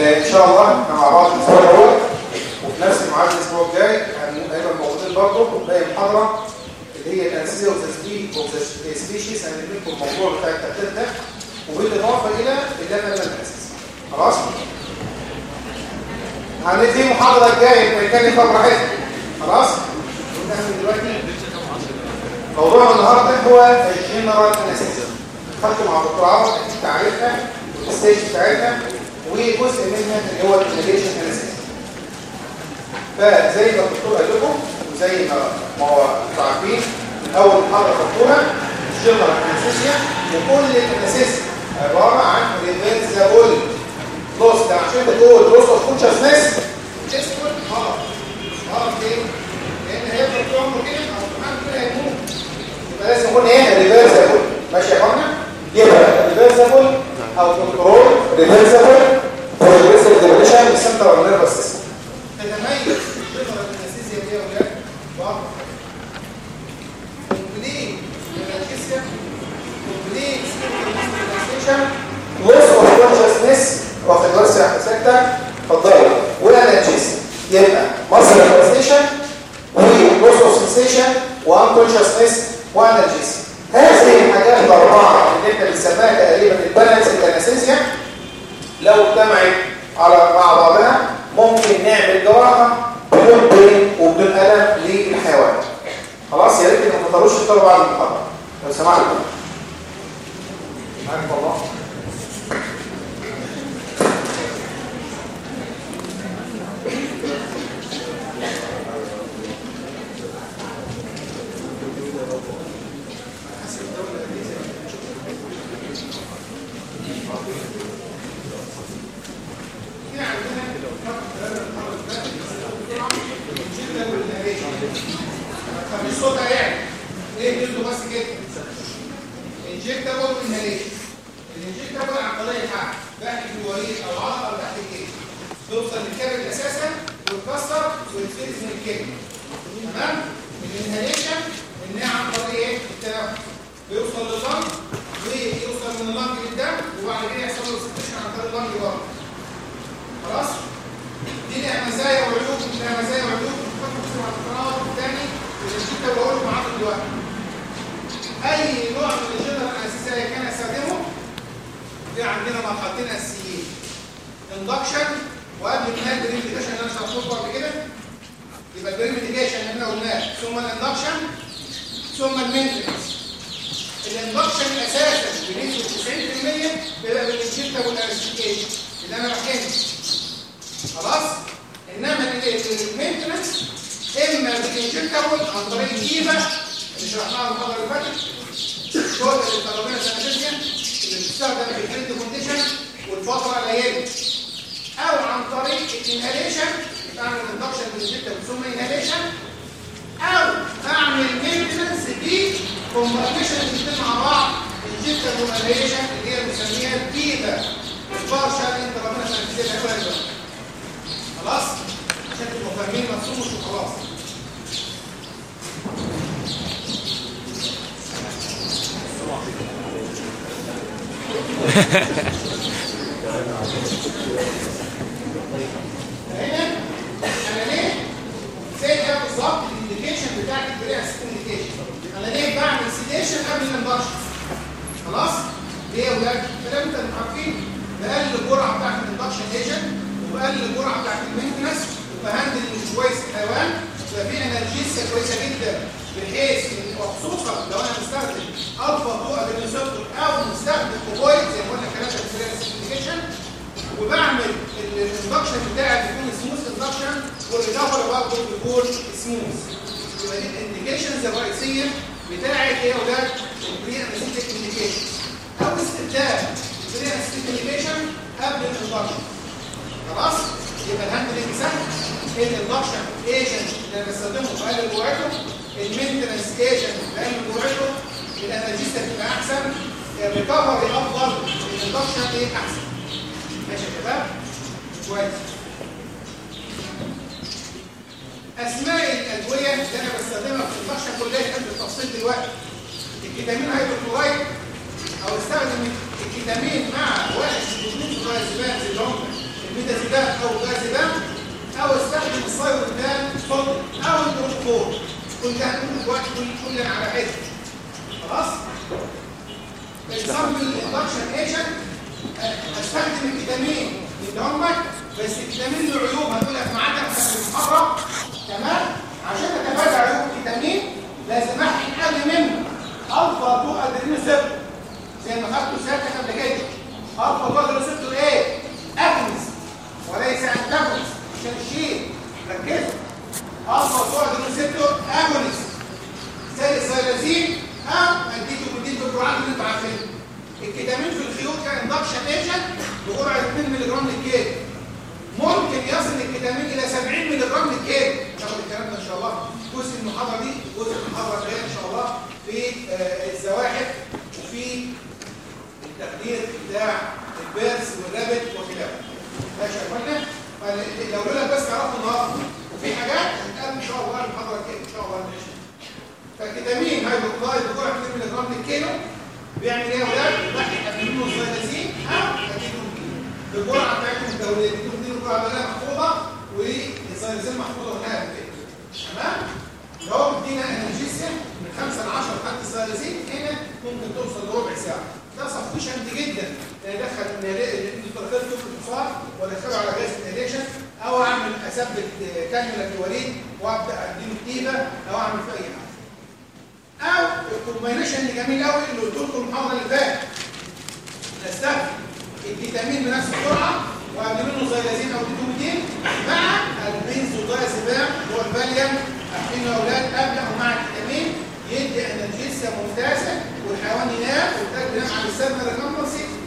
إن شاء الله إحنا مع بعض الأسبوع الأول وفي نفس الميعاد الأسبوع الجاي هنبقى موجودين برضه باقي المحاضره اللي هي ال anesthesia of the species هنجيب لكم الموضوع بتاع التحديد ده وبالإضافة إلى اللبن الاساسي خلاص؟ هندي المحاضره الجايه نتكلم فيها براحتنا. خلاص؟ نعمل دلوقتي. موضوع النهارده هو ال general anesthesia خدت مع الدكتور عمر أكيد تعريفها وال stage بتاعتها. وجزء منها اللي هو anesthesia فزي ما الدكتور قال لكم وزي ما هو عارفين أول محاضره خدتوها ال general anesthesia وكل ال anesthesia عبارة عن reversible loss ده عشان تقول loss of consciousness اسكت غلط غلط ليه؟ لأن هيفضل طول عمره كده أو كمان كده هيموت يبقى لازم يكون إيه ريفيرسبل ماشي يا إخوانا؟ يبقى ريفيرسبل أو كنترول ريفيرسبل ديفينيشن سنترال نيرفس سيستم دي يا أولاد بعض كومبليت انالجيسيا كومبليت سكيل لوس واخد ورسه سكتة اتفضلوا وانالجيسيا يبقى muscle relaxation و loss of sensation هذه الحاجات الاربعه اللي إحنا بنسميها تقريبا ال balanced anesthesia لو اجتمعت على مع بعضها ممكن نعمل جراحه بدون pain وبدون الم للحيوان. خلاص يا ريت ما تفضلوش تفطروا بعد المحاضره لو سمحتوا والله الصوت يعني إيه جزء بس كده injectable inhalation ال injectable عن طريق الحقن بحث الوريد أو عضله أو تحت الجلد توصل للكبد أساسا وتكسر وتفرز من الكبد تمام الانهاليشن انها عن طريق إيه التنفس بيوصل لل lung ويوصل من ال lung للدم وبعد كده يحصل له excretion عن طريق ال lung برضه خلاص دي لها مزايا وعيوب لها مزايا وعيوب على القنوات الثاني اللي بقوله معاكم دلوقتي اي نوع من ال general anesthesia كان استخدمه في عندنا مرحلتين اساسيين induction وقبل كده ال premedication اللي أنا شرحته قبل كده يبقى ال premedication اللي إحنا قلناه ثم ال induction ثم ال maintenance ال induction أساسا بنسبة 90% بيبقى بال injectable وال anesthetic agent اللي أنا بحكمه خلاص؟ إنما المينتنس إما بالانجكتابل عن طريق الجيبه اللي شرحناها المحاضره اللي فاتت الشوطه اللي طلبنا سنتين اللي بتستخدم في الجلد كونديشن والفترة قليله أو عن طريق الانهاليشن بعمل اندكشن بالانجكتابل ثم إنهاليشن. أو اعمل مينتنس دي كومباينيشن الاثنين مع بعض انجكتابل وانهاليشن اللي هي بنسميها الجيبه البارشال انترامينال سنتين خلاص؟ عشان تبقوا فاهمين مفهوم وخلاص هنا أنا ليه زي ده بالظبط الانديكيشن بتاعت البريع انديكيشن أنا ليه بعمل sedation قبل ال induction خلاص ليه يا ولاد الكلام ده أنتوا عارفين بقلل الجرعه بتاعت ال induction agent وبقلل الجرعه بتاعت ال maintenance وب handle مش كويس الحيوان يبقى في analgesia كويسه جدا بحيث ان وخصوصا لو أنا مستخدم alpha two receptor أو مستخدم opioid زي ما قلنا الكلام ده في السيريس وبعمل ال induction بتاعي بيكون smooth induction وال recovery برضه بيكون سموث يبقى دي ال indications الرئيسيه بتاعت إيه أولاد؟ ال preanesthetic medication أو استخدام ال preanesthetic medication قبل ال induction خلاص؟ يبقى ال handling سهل. ال induction agent اللي بستخدمه بقلل جرعته ال maintenance agent بقلل جرعته ال analgesia تبقى أحسن. ال recovery أفضل. ال induction إيه أحسن. ماشي يا شباب؟ كويس. أسماء الأدوية اللي أنا بستخدمها في البشره كلها بالتفصيل دلوقتي. الكيتامين هيدروكلورايد أو استخدم الكيتامين مع واحد من الجلوكوزيبان اللي هم الميتازيبان أو الجلوكوزيبان أو استخدم السايبوتان فوق أو الدروكور كل ده هنقول دلوقتي كل كل على حدة. خلاص؟ الصمت ال induction agent أستخدم الكيتامين اللي هم بس الكيتامين له عيوب هنقولها في ميعادها في المره تمام؟ عشان اتفادى عيوب الفيتامين لازم احقن قبل منه. الفا 2 adrenoceptor زي ما خدته سيادتك قبل كده. الفا 2 adrenoceptor إيه؟ agonist وليس antagonist عشان الشيء ركزوا. الفا 2 adrenoceptor agonist زي ال xylazine أو detomidine بالجرعات اللي أنتوا عارفينها الكتامين في الخيول ك induction agent بجرعه 2 ملغ للكيلو. ممكن يصل الكتامين إلى 70 ملغ للكيلو ناخد الكلام ده إن شاء الله. جزء المحاضرة دي جزء المحاضرة الجاية إن شاء الله في آه الزواحف وفي التخدير بتاع ال birds وال rabbit وخلافه ماشي يا اخوانا لو لك بس عرفوا النهارده وفي حاجات هتتقال إن شاء الله المحاضرة الجاية إن شاء الله ماشي فالكتامين هيدروكلايد بجرعه 2 ملغ للكيلو بيعمل إيه يا ولاد؟ واحد منه الفيتازين أو اديتهم الجرعه بتاعتهم الدورية دي. الجرعه اللي محفوظة والسيلازين محفوظه هناك تمام؟ لو ادينا انرجيسيا من 5 ل 10 خدت السيلازين هنا ممكن توصل لربع ساعة. ده سفيشنت جدا. الاندوتراكيل في الانفاق وادخله على جهاز الانهيليشن أو أعمل أثبت كانيولا في الوريد وأبدأ أديله ك TIVA أو أعمل في أي حاجة. أو ال combination اللي جميل قوي اللي قلت لكم المحاضره اللي فاتت نستخدم الفيتامين بنفس الجرعه وقبل منه xylazine أو detomidine مع البنزودايزيبام اللي هو الفاليوم عارفين يا أولاد قبل أو مع الفيتامين يدي analgesia ممتازه والحيوان ينام والتاج ينام على ال sternal recumbency ويجي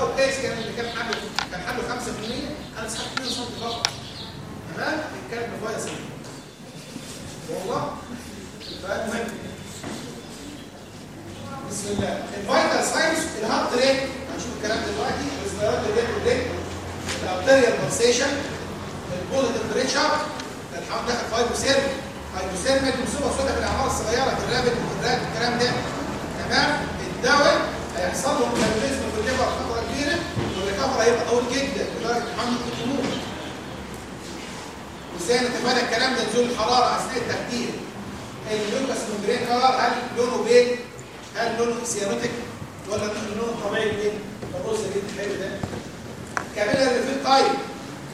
سم في الوريد أو كيس كان اللي كان حله كان حله 5% أنا سحبت 2 سم فقط تمام؟ الكلب كويس والله؟ فالمهم بسم الله. الفايتال ساينس الهارت ريت. هنشوف الكلام دلوقتي. الريسبيرات ريت والريت الارتريال بالسيشن البول تمبريتشر. الحمد لله. الفايبوسيرم فايبوسيرم دي مصيبه سوداء في الأعمار الصغيرة في الرابط والراب الكلام ده. تمام؟ الدواء هيحصل له metabolism في ال liver هيبقى طويل جدا لدرجة الحيوان ممكن تموت وإزاي نتفادى الكلام ده؟ نزول الحراره أثناء التخدير ال mucous membrane color هل لونه pale؟ هل لونه cyanotic ولا لونه طبيعي pink rose جدا حلو ده. capillary refill time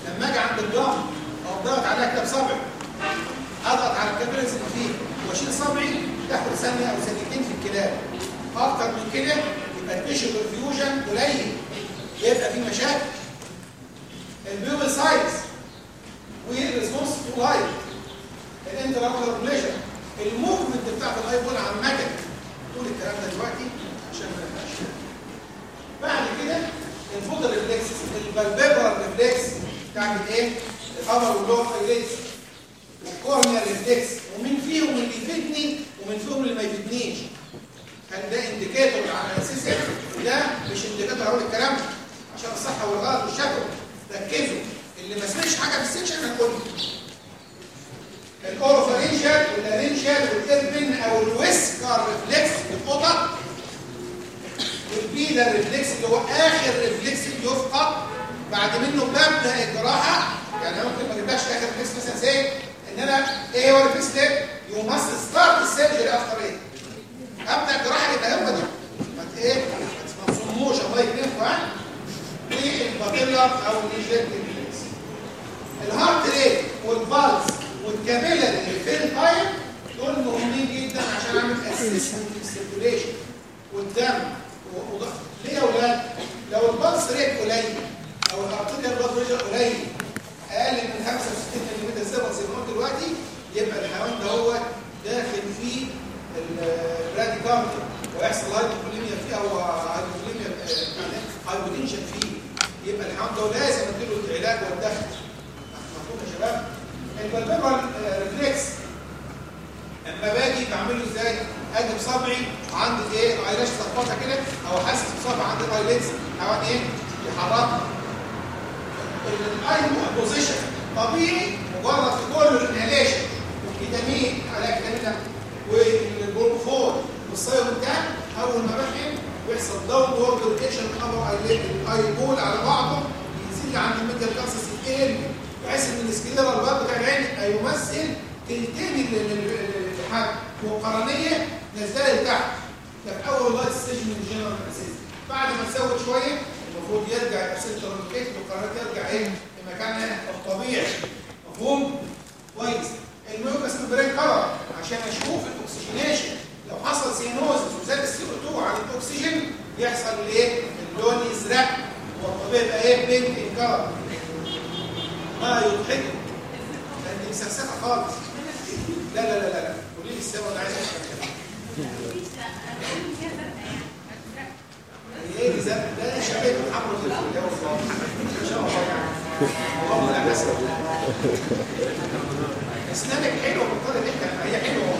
لما أجي عند ال gum أو ضغط عليها كده بصبعي أضغط على ال capillaries اللي فيه وأشيل صبعي. تاخد ثانية أو ثانيتين في الكلاب. أكتر من كده يبقى ال tissue perfusion قليل. يبقى في مشاكل. ال pupil size to light ال intraocular pressure ال movement بتاعت ال eyeball عامة. كل الكلام ده دلوقتي عشان ما نبقاش بعد كده ال photo reflex ال palpebral reflex بتاعت الايه ال upper وال lower reflex وال corneal reflex. ومين فيهم اللي يفيدني ومين فيهم اللي ما يفيدنيش. هل ده indicator على أساس ده مش indicator أقول الكلام. ده عشان الصحه والغلط والشكوى. ركزوا. اللي ما سمعش حاجة في ال section هنقول ال oropharyngeal وال laryngeal وال ear pinna أو ال whisker reflex القطط وال pedal reflex اللي هو آخر reflex يفقد بعد منه ببدا الجراحة. يعني ممكن ما اجيبلكش آخر reflex مثلا زي إن أنا إيه هو ال reflex ده؟ you must start ال surgery after إيه ابدا الجراحة هو ده. ما إيه؟ ما تصموش الله يكرمكم ها؟ وال patellar أو ال knee jerk reflex ال heart rate وال pulse وال capillary refill time دول مهمين جدا عشان اعمل assessment لل circulation والدم وضغط ليه يا أولاد لو ال pulse rate قليل أو ال arterial blood قليل أقل من 65 ملم زي ما قلت دلوقتي يبقى الحيوان ده هو داخل في ال bradycardia ويحصل hypovolemia فيه أو hypovolemia hypotension فيه. يبقى الحيوان ده لازم أديله العلاج والدخل. مفهوم يا شباب؟ البلبيبرال ريفلكس اما باجي بعمله إزاي؟ أجي بصبعي عند إيه؟ الايلاش صفاطة كده؟ أو حاسس بصبعي عند الايلتس حيوان إيه؟ يحركها. الأي بوزيشن طبيعي مجرد في كل الانهاليشن والفيتامين على كتامين والبروفول والسايروتان أول ما بحقن بيحصل داون وورد روتيشن ابر الاي بول على بعضه يزيد عند ال medial canthus يقل بحيث إن ال sclera البياض بتاع العين هيمثل تلتين الحاجة وقرنية نزلت لتحت. ده في اول light stage من ال general anesthesia بعد ما تسود شوية المفروض يرجع ال center rotate والقرنية ترجع إيه؟ لمكانها الطبيعي. مفهوم؟ كويس. ال mucous membrane color عشان أشوف ال oxygenation لو حصل cyanosis وزاد ال CO2 عن الأكسجين يحصل الايه اللون يزرق والطبيعي يبقى إيه؟ بينك إنكار. ما يضحك. انت مسكسكه خالص. لا لا لا لا قولي لي السبب أنا عايز افهم إيه اللي زاد؟ لا شباب محمد في الكليه والله إن شاء الله. يعني اللهم لا اسنانك حلوة بطلت تحكي هي حلوة.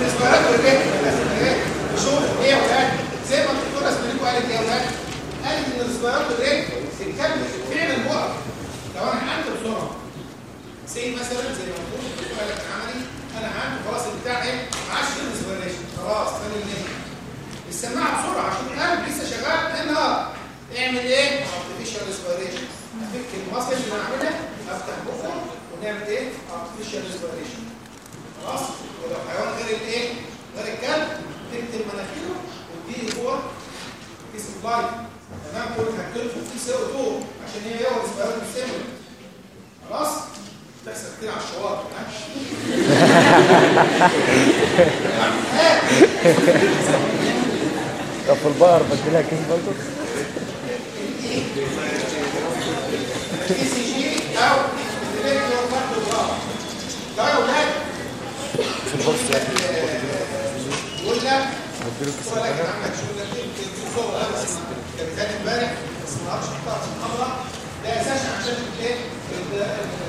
الاسبرات والبيت شوف إيه يا ولاد زي ما الدكتوره اسماعيل قالت يا ولاد قالت ان الاسبرات والبيت الكلب فعلا وقف لو أنا حقنت بسرعة سي مثلا زي ما الدكتور قالت عملي أنا حقنت خلاص البتاع إيه ما عادش في الاسبريشن خلاص ثاني النهي. السماعة بسرعة عشان القلب لسه شغال اعمل إيه؟ ارتفيشال ريسبيريشن أفك المصل اللي أنا أفتح بقه ونعمل إيه؟ ارتفيشال ريسبيريشن خلاص ولو حيوان غير الايه؟ غير الكلب تكتب مناخيره وتديه جوه كيس اللايف تمام كل هتكلفه في سي أو 2 عشان هي هو ريسبيريشن ستيمول خلاص؟ بتحصل كتير على الشواطئ؟ طب في البقر بديلها كيس برضه اي سي جي أو في البوكس يقول لك بديله كيس لكن عندك شغل في صور بس كان امبارح بس ما أعرفش احطها في المحاضره ده أساسا عشان الايه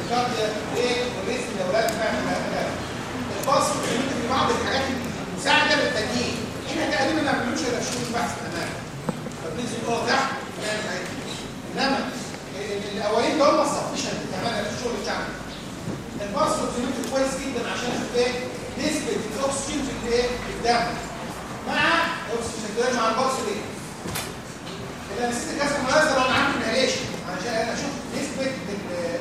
الكارديا إيه والريسك الاولاد في بعض الحاجات المساعده للتنين إحنا تقريبا ما بنعملوش الا شغل البحث تمام فبننزل جوه تحت انما الاولين دول ما sufficient كمان في الشغل بتاعنا الباص اوكسجين كويس جدا عشان أشوف إيه نسبة الأكسجين في الإيه؟ في الدم. مع الأكسجين. مع ال pulse ليه؟ ال anesthetic مناسبه لو أنا عامل inhalation عشان أنا أشوف نسبة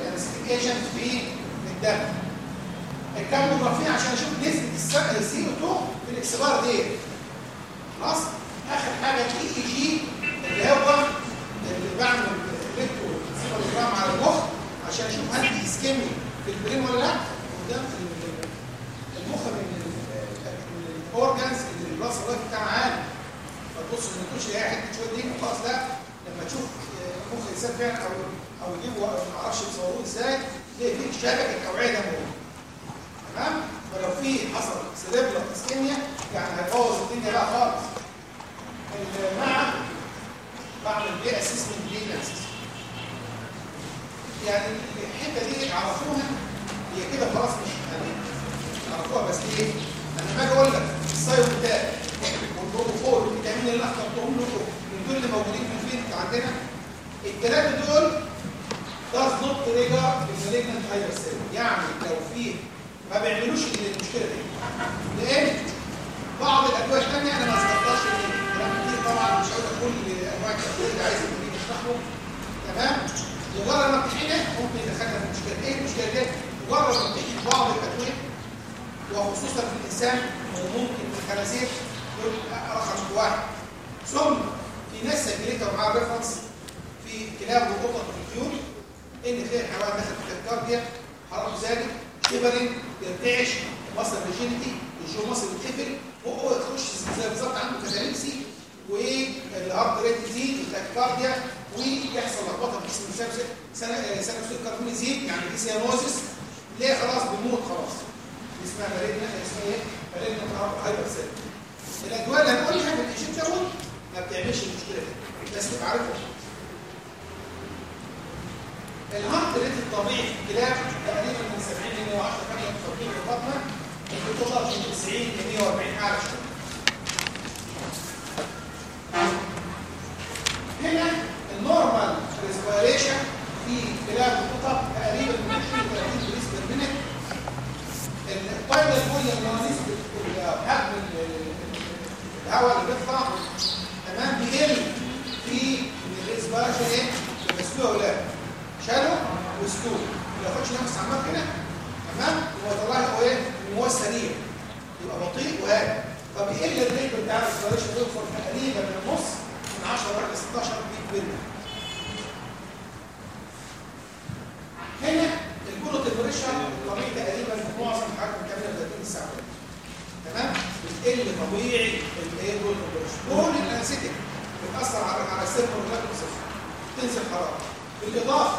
ال anesthetic agent في الدم. الكاميوجرافين عشان أشوف نسبة ال CO2 في ال expired. خلاص؟ آخر حاجة ال EEG اللي هو اللي بعمل electroencephalogram على المخ عشان أشوف هل في ischemia في ال brain ولا لأ. وده المخ من ال organs اللي الراس الراجل بتاعها عالي. فتبص ما تقولش هي حتة شوية دي خلاص لأ. لما تشوف مخ الإنسان فعلا أو أو يجيبوا ما أعرفش يصوروه إزاي تلاقي فيه شبكة اوعيه دمويه تمام؟ فلو في حصل cerebral ischemia يعني هيبوظ الدنيا بقى خالص. مع بعمل بيه assessment للناس يعني الحتة دي عرفوها هي كده خلاص مش عرفوها بس إيه؟ أنا باجي أقول لك السايو بتاعي. والبروتوكول والفيتامين اللي اخترتهم لكم. من دول اللي موجودين في الفيلم عندنا. الثلاثه دول does not trigger المالجنت هايبرسيل يعني لو في ما بيعملوش المشكلة دي. لأن بعض الأدوية الثانية أنا ما استخدمتش كلام كتير طبعا مش لك كل أنواع الادويه اللي عايز تيجي تشرحه تمام؟ مجرد ما بتحقن ممكن يدخلنا في مشكلة. إيه المشكلة دي؟ مجرد ما بتحقن بعض الأدوية وخصوصا في الإنسان وممكن في الخنازير رقم واحد. ثم في ناس سجلتها معاها reference في كلاب وقطط والطيور إن تلاقي الحيوان داخل في الكارديا حرارته زادت shivering يرتعش muscle rigidity ال jaw muscle بتقفل هو تخش زي بالظبط عنده catalepsy وال heart rate يزيد ال tachycardia ويحصل لخبطه في جسم الانسان سنه سنه الكربون يزيد يعني في cyanosis ليه خلاص بيموت خلاص؟ اسمها malignant اسمها إيه؟ malignant hyperthermia. الادويه اللي هنقولها في الايجيبتاول ما بتعملش المشكلة دي بس تبقى عارفها ال heart rate الطبيعي في الكلاب تقريبا من 70 ل 110 كام تطبيق البطنة. ممكن توصل من 90 ل 140 اعلى شوية هنا ال normal respiration في كلاب القطط تقريبا من 20 ل 30 breath per minute الطايله الفوليا اللي نسبه حجم الهواء اللي بيطلع تمام بيقل في الريسبيريشن إيه؟ المسلوق ولا شالو وستو ما ياخدش نفس عمال كده تمام؟ هو يطلع له إيه؟ ان هو سريع. يبقى بطيء وهادي. فبيقل الريت بتاع الريسبيريشن بيوصل تقريبا من نص من 10 لغايه 16 بيت بيرمي هنا الجلوت البريشر طبيعي تقريبا في معظم الحاجات بتعمل 30 ساعه تمام؟ بتقل طبيعي الايه جلوت البريشر كل الانسيتيك بتأثر على على السيرفر واللاكتوس تنزل حراره بالإضافة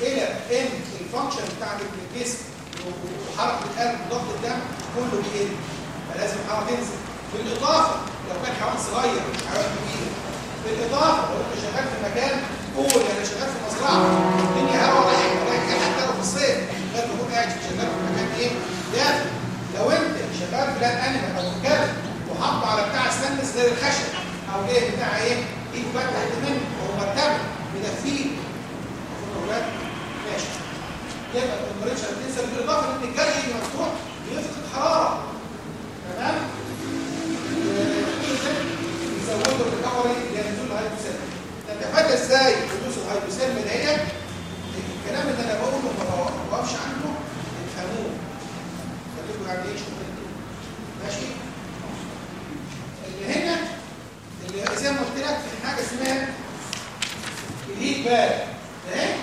إلى إن الفانكشن بتاعت الجسم وحركة القلب وضغط الدم كله بيقل. فلازم الحراره تنزل. بالإضافة لو كان حيوان صغير مش حيوان كبير. بالإضافة لو أنت شغال في مكان قول أنا شغال في مزرعة الدنيا هوا رايح رايح حتى لو في الصيف غير ما تكون قاعد شغال في مكان إيه؟ دافئ لو أنت شغال في large animal أو كلب وحاطه على بتاع ستانلس غير الخشب أو إيه بتاع إيه؟ ايده بقى تحت منه وهو مرتبه مدفيه ماشي. يبقى ال temperature بتنزل بالاضافه إن الجرح مفتوح بيفقد حرارة. تمام؟ يزودوا الريكفري لنزول الهايبوسيل. نتفادى إزاي؟ حدوث الهايبوسيل من هي الكلام اللي أنا بقوله ما بوقفش عنه افهموه. خليكم يعني إيه ماشي؟ اللي هنا اللي زي ما قلت لك في حاجة اسمها الهيت باد. اهي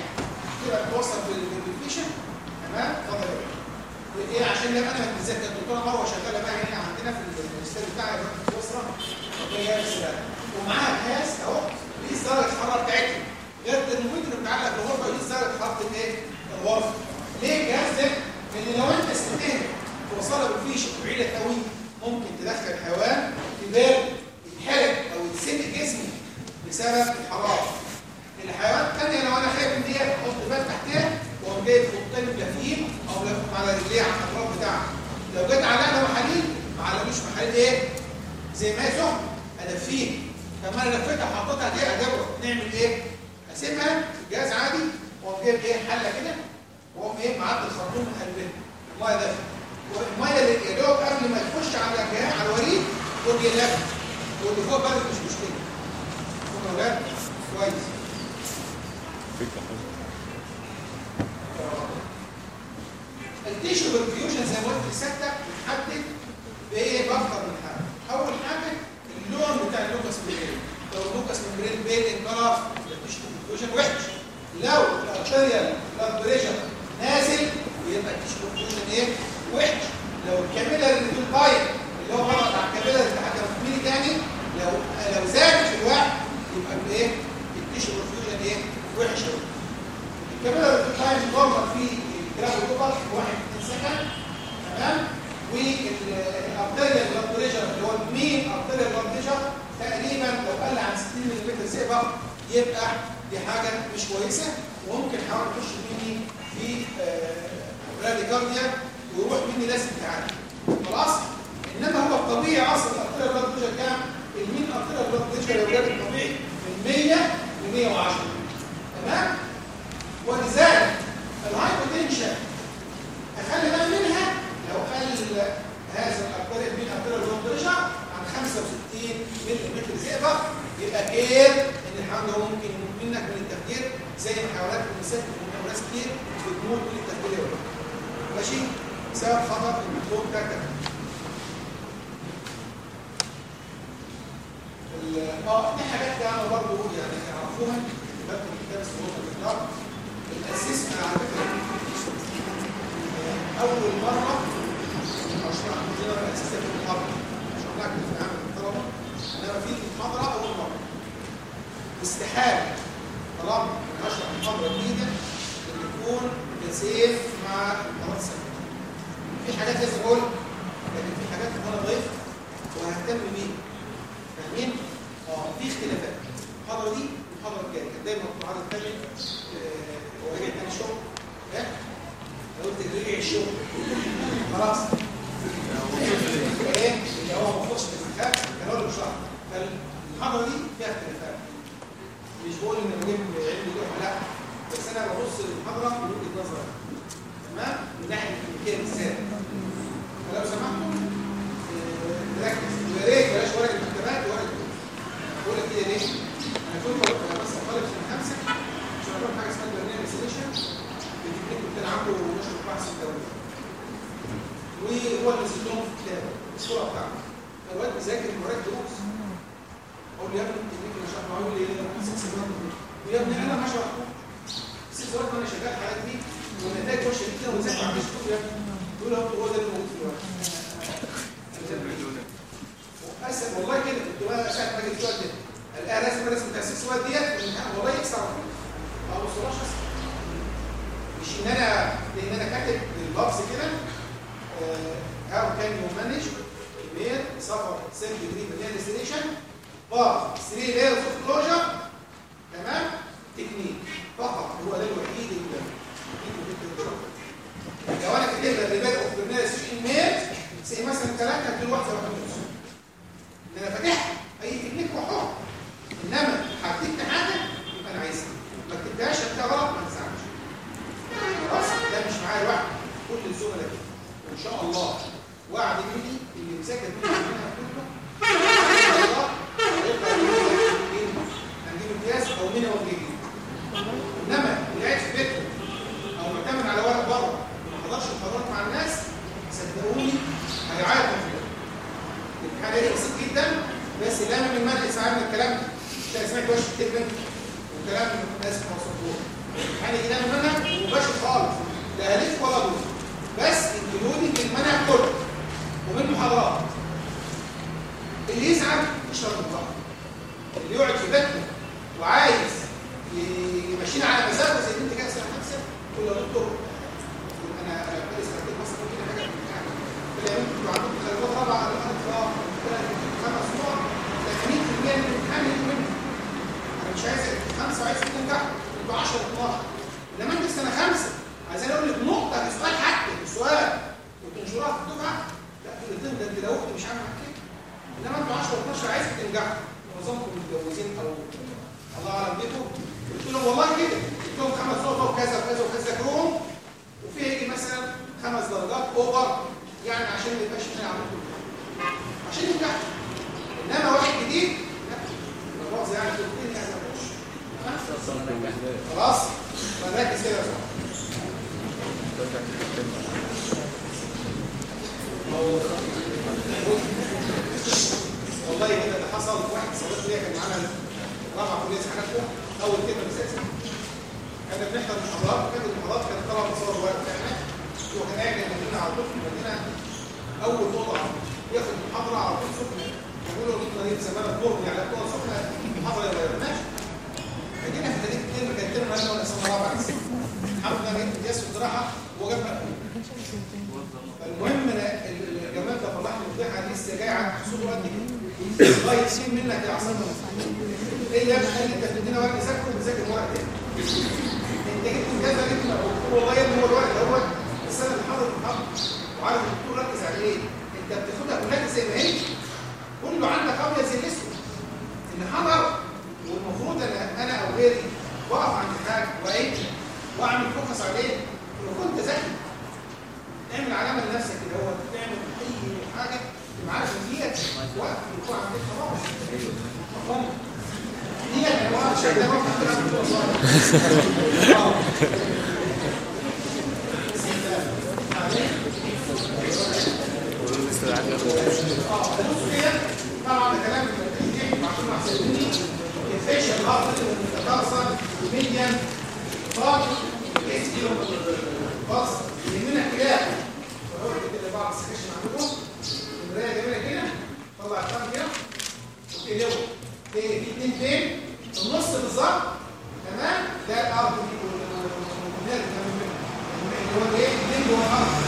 كده بتوصل بالفيشن. تمام؟ اتفضل إيه عشان يبقى أنا بالذات الدكتوره مروة شغالة بقى هنا عندنا الاستاذ بتاعي يروح في الاسره السلامه ومعاها جهاز أهو. قيس درجه الحرارة بتاعتها غير الترمومتر متعلق بالغرفه يقيس درجه حراره الايه؟ الغرفه ليه الجهاز ده؟ لأن لو انت استخدمت توصلها بالفيش بعيده قوي ممكن تدخل الحيوان في يتحرق أو يتسد جسمه بسبب الحرارة الحيوان الثانية لو أنا خايف إن دي أحط بال تحتها وأقوم جايب فوقتين ملفين أو لفهم على رجليها على الأطراف بتاعها لو جيت علقها محاليل ما علقوش محاليل إيه؟ زي ما هي سخنه ادفيه طب أنا لفيتها وحطيتها دي ادبر نعمل إيه؟ اسيبها في الجهاز عادي واقوم جايب إيه حلة كده واقوم إيه معدي الخرطوم من قلبها المية دافيه والمية اللي يا دوب قبل ما تخش على الجهاز على الوريد تقوم يلف واللي فوق برد مش مشكلة. فوق أولاد كويس. ال tissue perfusion زي ما قلت لسيادتك بتحدد بايه بأكتر من حاجة اول حاجة اللون بتاع ال mucous membrane لو ال mucous membrane pale color perfusion وحش. لو ال arterial blood pressure نازل يبقى ال tissue perfusion إيه؟ وحش. لو ال capillary refill time اللي هو ضغط على ال capillary اللي تحت مين تاني لو لو زاد في الوقت يبقى الايه ال tissue perfusion إيه؟ وحش قوي الكاميرا بتتعامل نورمال في الجراف الاوبر واحد من سكند تمام؟ والارتيريال بلاد بريشر اللي هو المين ارتيريال بلاد بريشر تقريبا لو قل عن 60 ملم سيبر يبقى دي حاجة مش كويسة وممكن حاول تخش مني في براديكارديا ويروح مني لازم تعالج خلاص إنما هو الطبيعي أصلا الارتيريال بلاد بريشر كام؟ ال mean arterial blood pressure يا ولاد الطبيعي من 100 ل 110 تمام؟ ولذلك ال hypotension أخلي بالي منها لو قل هذا ال arterial mean arterial blood pressure عن 65 ملم زئبق يبقى كير إن الحمد لله ممكن من التخدير زي الإنسان بتموت ناس كتير بتموت من التخدير ولد. ماشي؟ بسبب خطر الميكروب بتاع التخدير. ال- آه دي حاجات يعني برضه يعني تعرفوها بكتب كتاب اسمه الاختيار الأسيس على فكره أول مرة أشرح لنا الاساس في المحاضرة. أشرح لك في عام الطلبه إنما في المحاضرة أول مرة. استحالة. طالما اشرح محاضره جديده ان يكون تسيف مع المحاضرات السابقه في حاجات لازم أقول لكن في حاجات أنا ضيف وههتم بيها. فاهمين؟ آه في اختلافات. المحاضره دي المحاضره الجايه كانت دايما المحاضره الثانية هو رجع تاني شغل ها؟ قلت رجع الشغل. خلاص. إيه؟ اللي هو ما فيهوش استخدام كان هو اللي شرح فالمحاضره دي فيها اختلافات. مش بقول إن المهم علم يروح لا. بس أنا ببص للمحاضرة من وجهة نظري. تمام؟ من ناحية الكيمياء بالذات فلو سمحتوا آه، نركز ويا ريت بلاش ورق المكتبات الدروس بقول لك كده ليه؟ أنا كنت بس طالب سنه خمسه عشان أروح حاجة اسمها rumen fistulation technique كنت عامله ونشر بحث الدولي وهو اللي نزل لهم في الكتاب الصورة بتاعته. الواد بيذاكر ورق دروس أقول يا ابني اللي شرحه يقول لي ست سنوات يا ابني أنا ما شرحتوش ست سنوات أنا شغال حاجات دي والنتائج وحشه جدا وذاكر ما عملتش يا ابني. له هو ده اللي موجود في الورق أسف والله كده. كنت بقى ما جيت الوقت ده الاقي رسم رسم تاسيس الوقت ديت والله يكسر ما بوصلهاش أصلا. مش إن أنا لأن أنا كاتب باللفظ كده. هاو كان يو مانج إيميل سفر سيل ديجري من ديستنيشن بار 3 لاير اوف كلوجر تمام؟ تكنيك. فقط هو ده الوحيد اللي لو أنا كتبت الريبات اوف برنامج ايميل زي مثلا ثلاثة هتدي واحدة واحدة. ونص إن أنا فاتحها أي تكنيك وحر إنما حددت حاجة يبقى أنا عايزها. ما كتبتهاش انت غلط ما تزعلش خلاص ده مش معايا لوحدي كل الزملاء كده وان شاء الله إيه اللي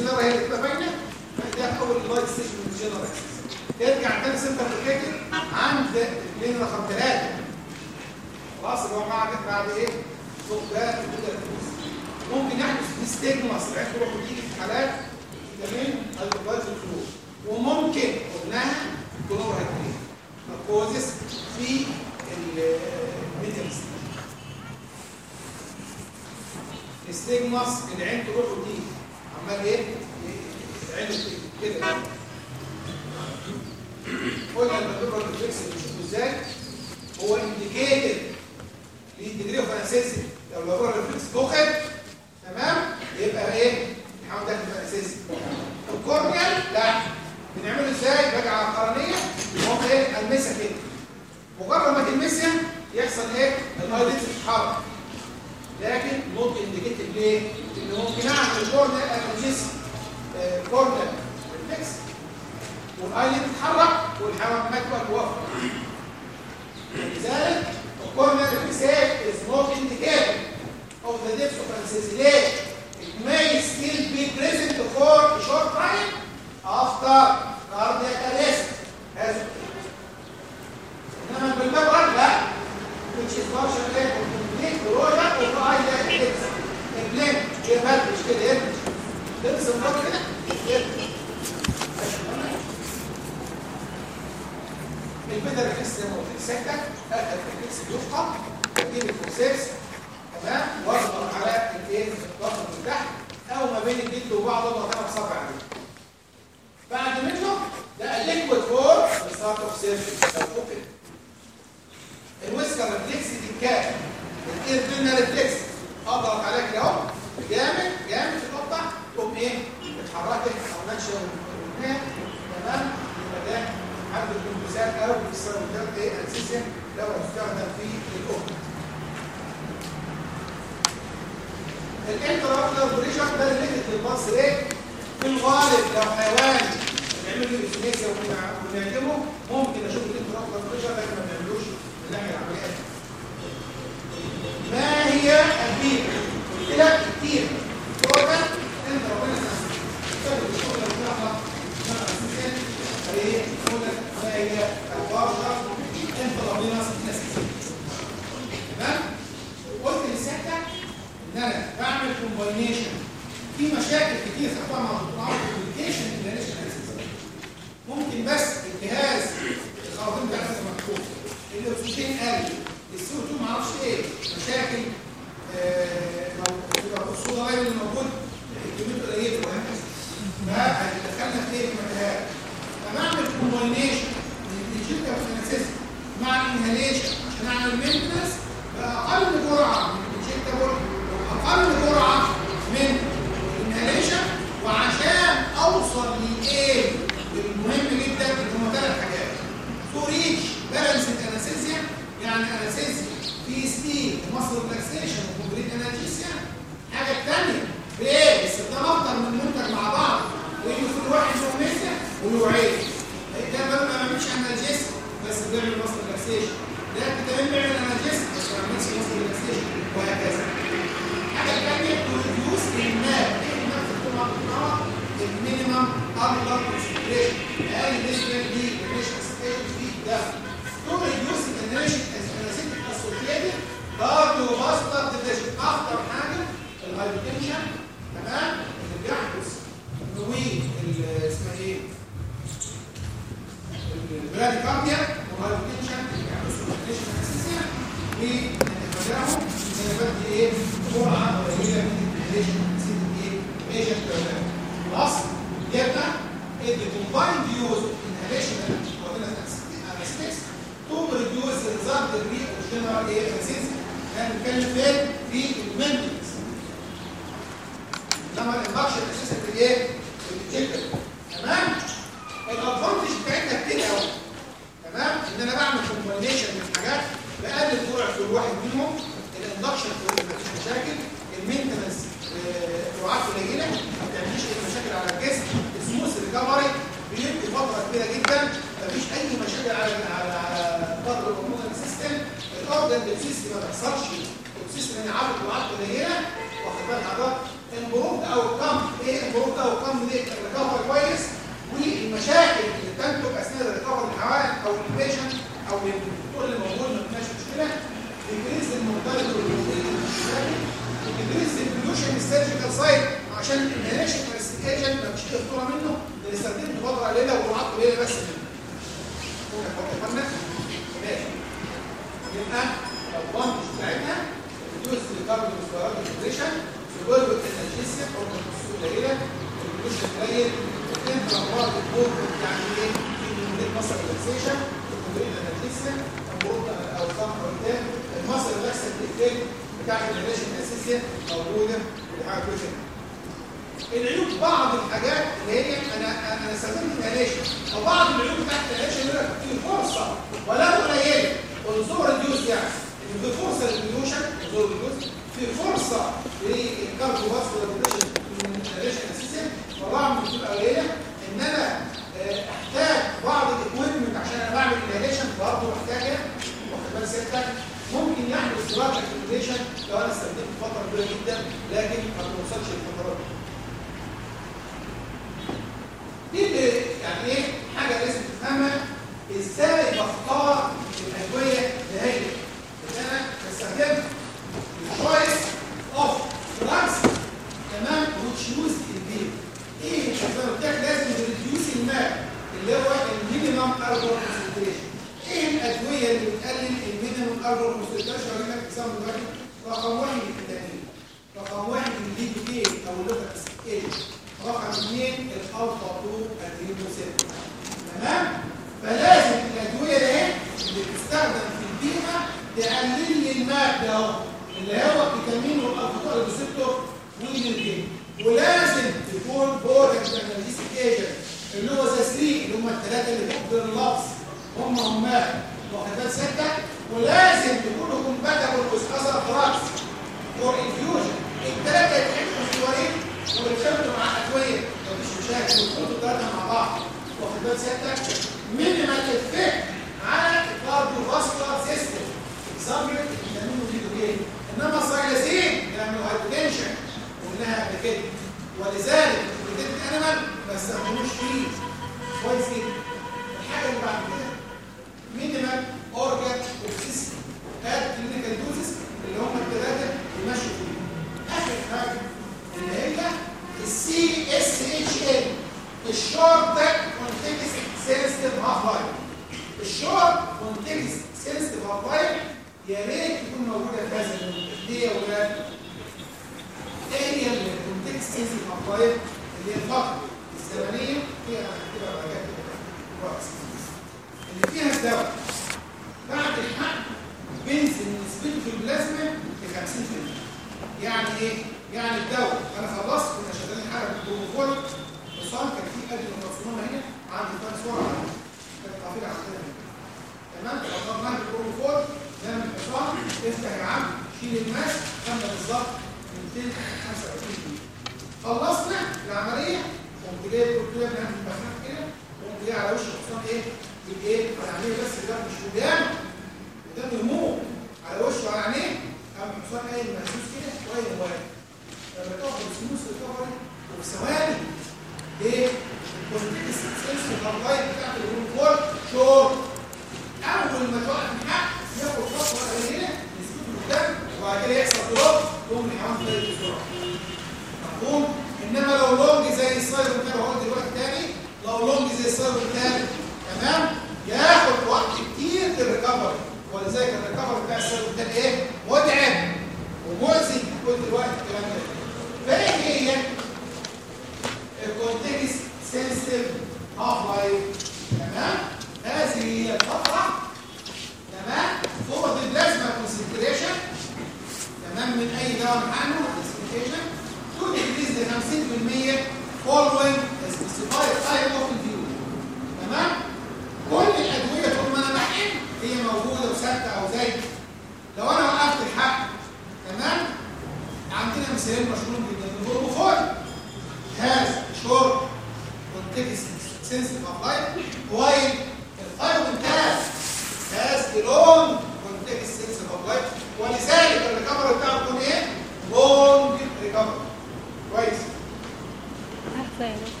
네.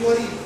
morire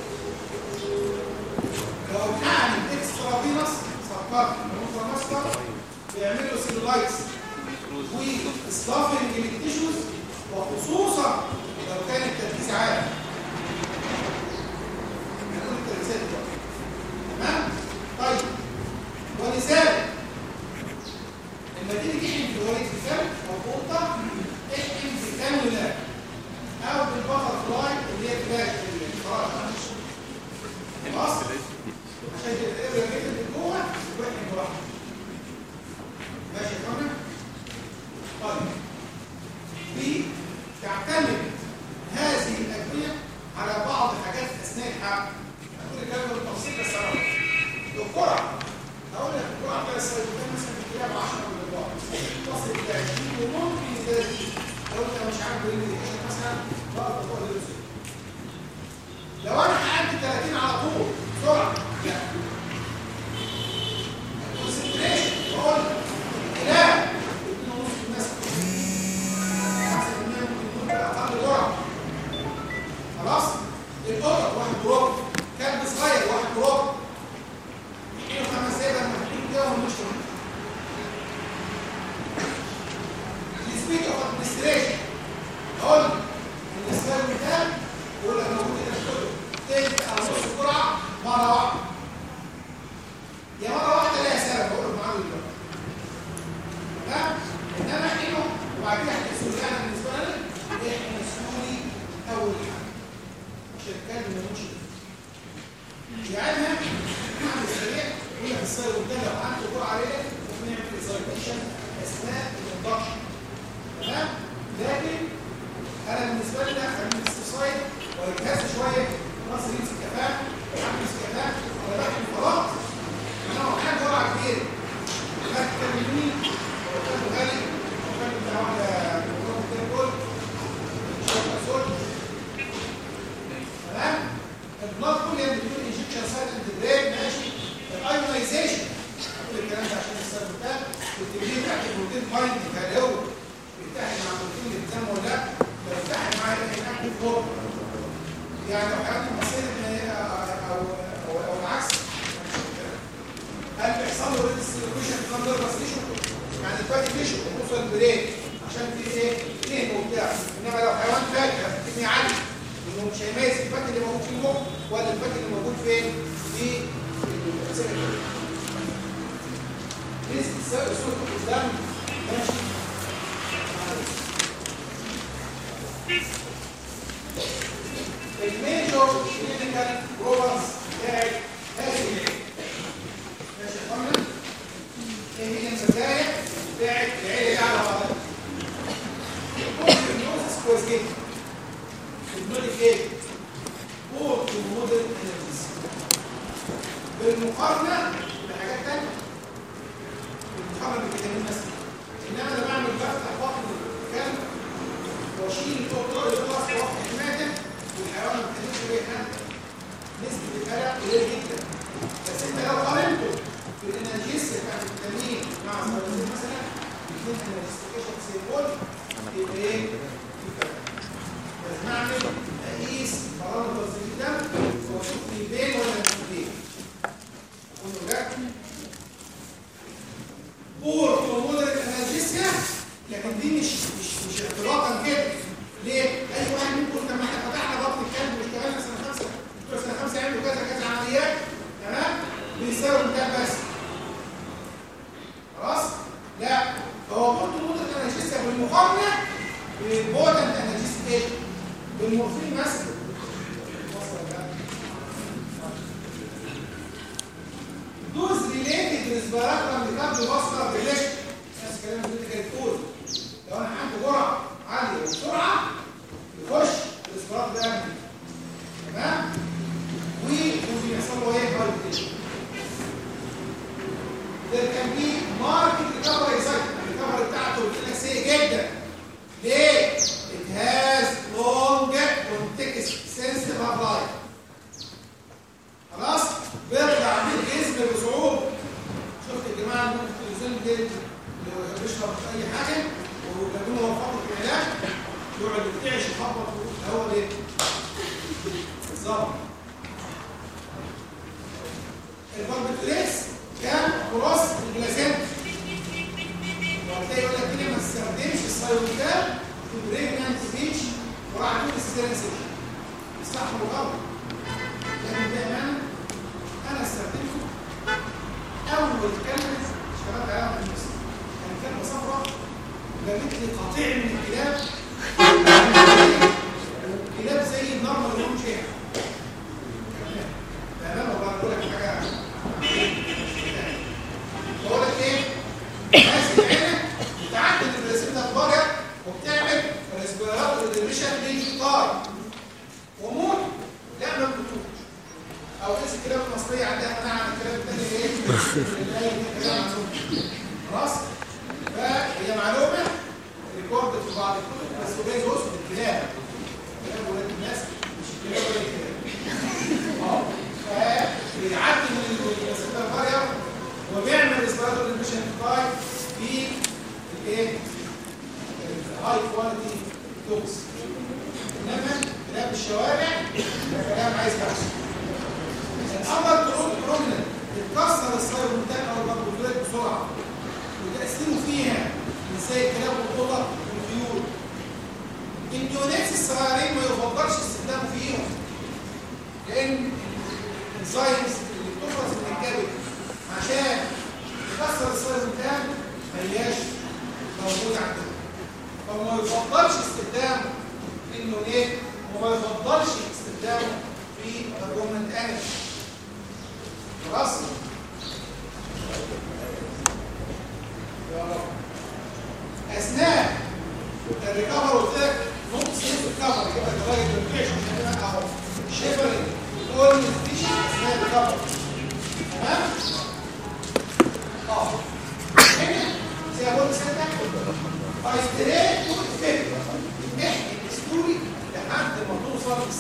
بيتحرك بفيتامين مثلا إنما أنا بعمل بفتح بطن الكلب وشيل الدكتور اللي خلاص وقت حمايه والحيوان ما بيها نسبة القلق قليلة جدا. بس أنت لو قارنته بالانرجيس بتاع الفيتامين مع الفيتامين مثلا الاثنين انرجيستيكيشن زي الفل يبقى إيه؟ لازم اعمل اقيس برامج توزيع الدم وأشوف في بين ولا Cristo.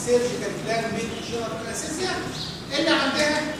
السيرجيكال جلاند ميديشنال كراسيسيا اللي عندها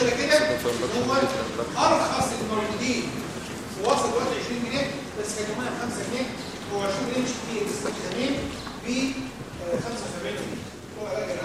كده كده هو أرخص الموجودين في وسط الوقت 20 جنيه بس يا جماعة 5 جنيه. هو 20 جنيه مش كتير بس تمام ب آه، 75 جنيه. هو راجل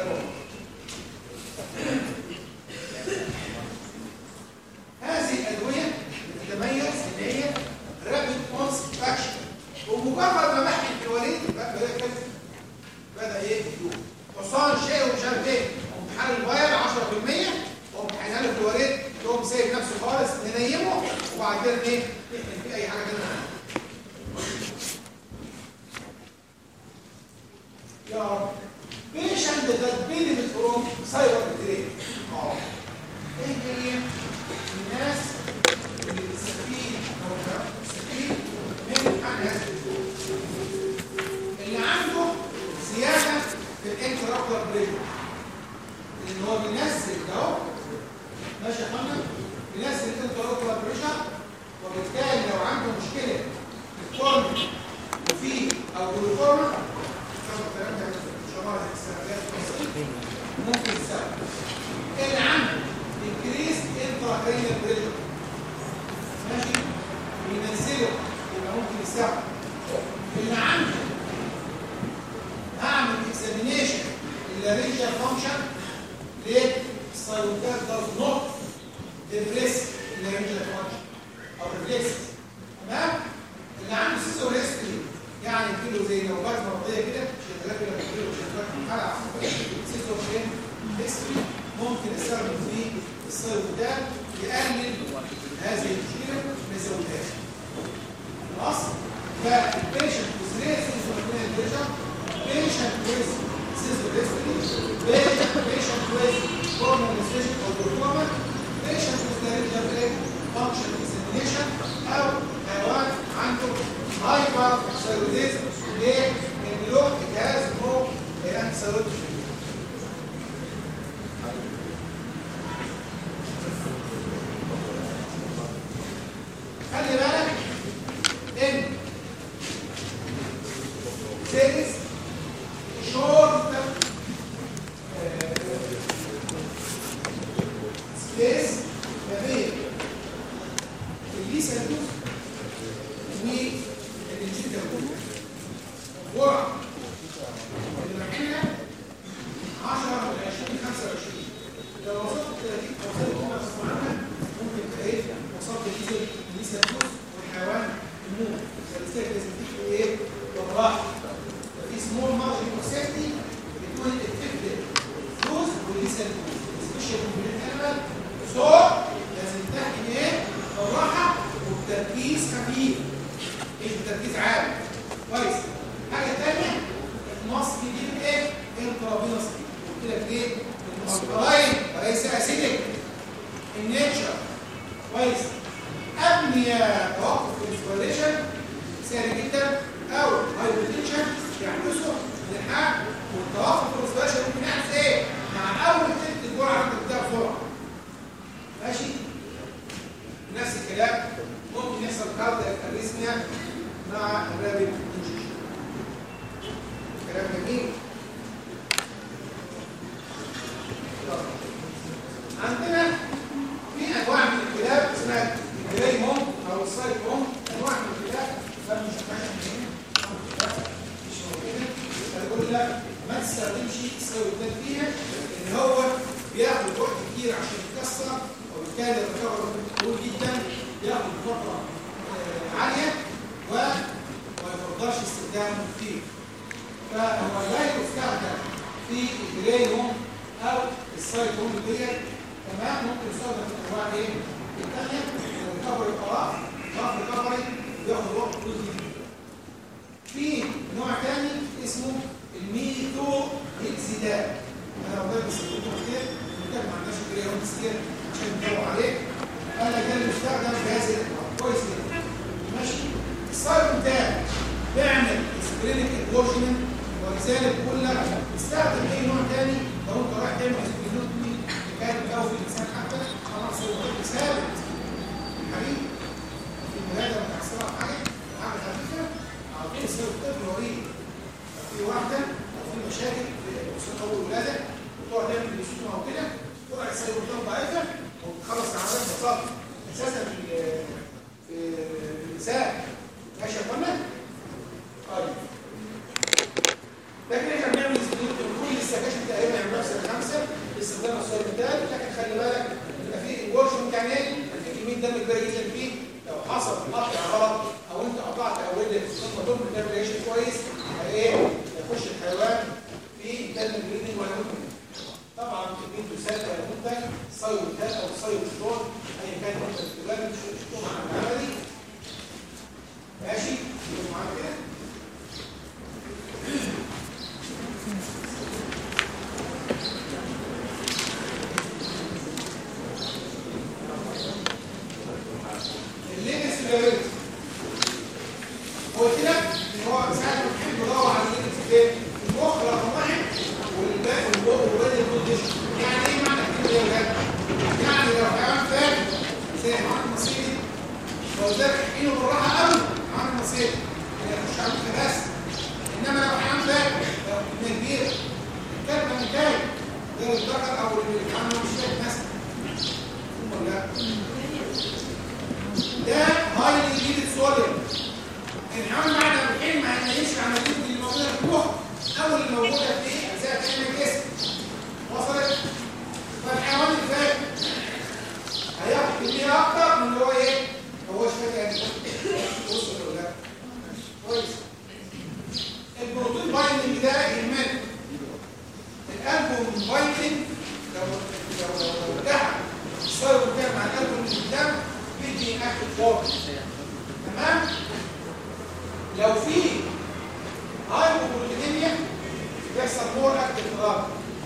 وقت الفراغ.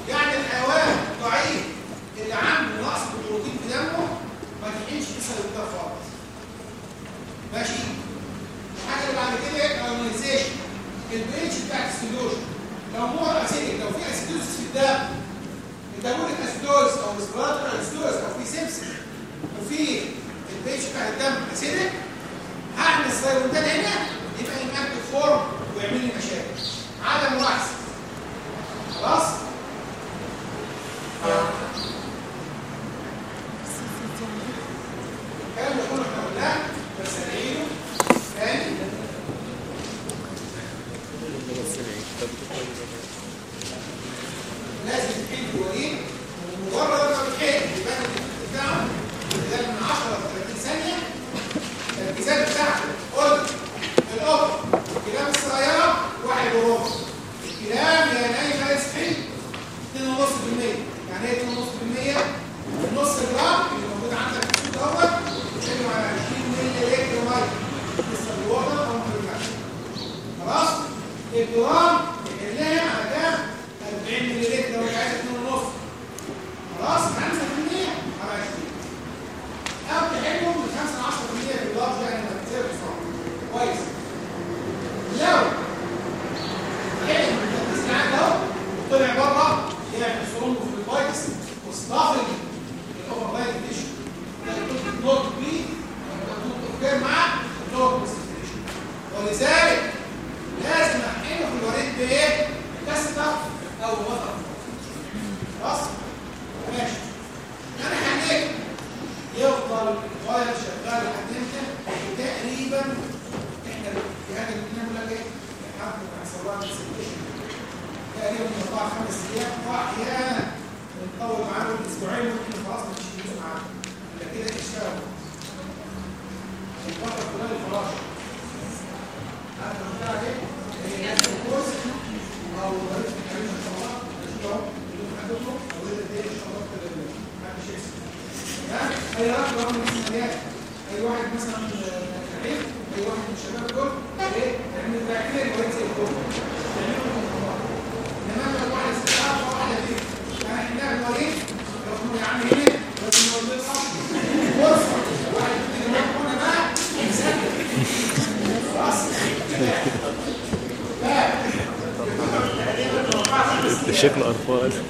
يعني الحيوان ضعيف اللي عنده نقص بروتين في دمه ما تحينش يسال الدار خالص. ماشي؟ الحاجة اللي بعد كده كارماليزيشن البريتش بتاعت السيلوجن لو هو اسيدك لو في اسيدوسيس في الدم بتقول اسيدوز أو سبراتر اسيدوز أو في سيبس وفي البريتش بتاع الدم اسيدك هعمل سيروندات هنا يبقى يمد فورم ويعمل لي مشاكل. عدم ملاحظة. Nossa! checken einfach mal.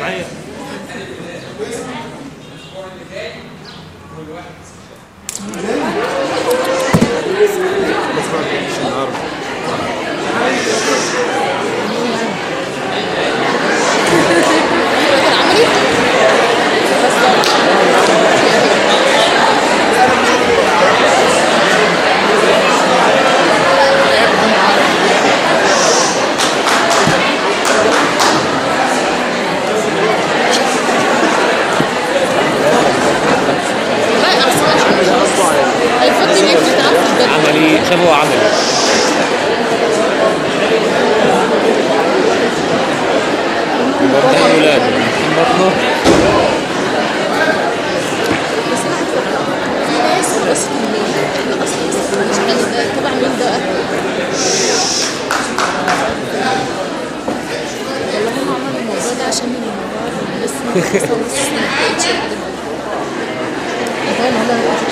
معايا بس ما زي ما هو عامل برضه لازم برضه. عشان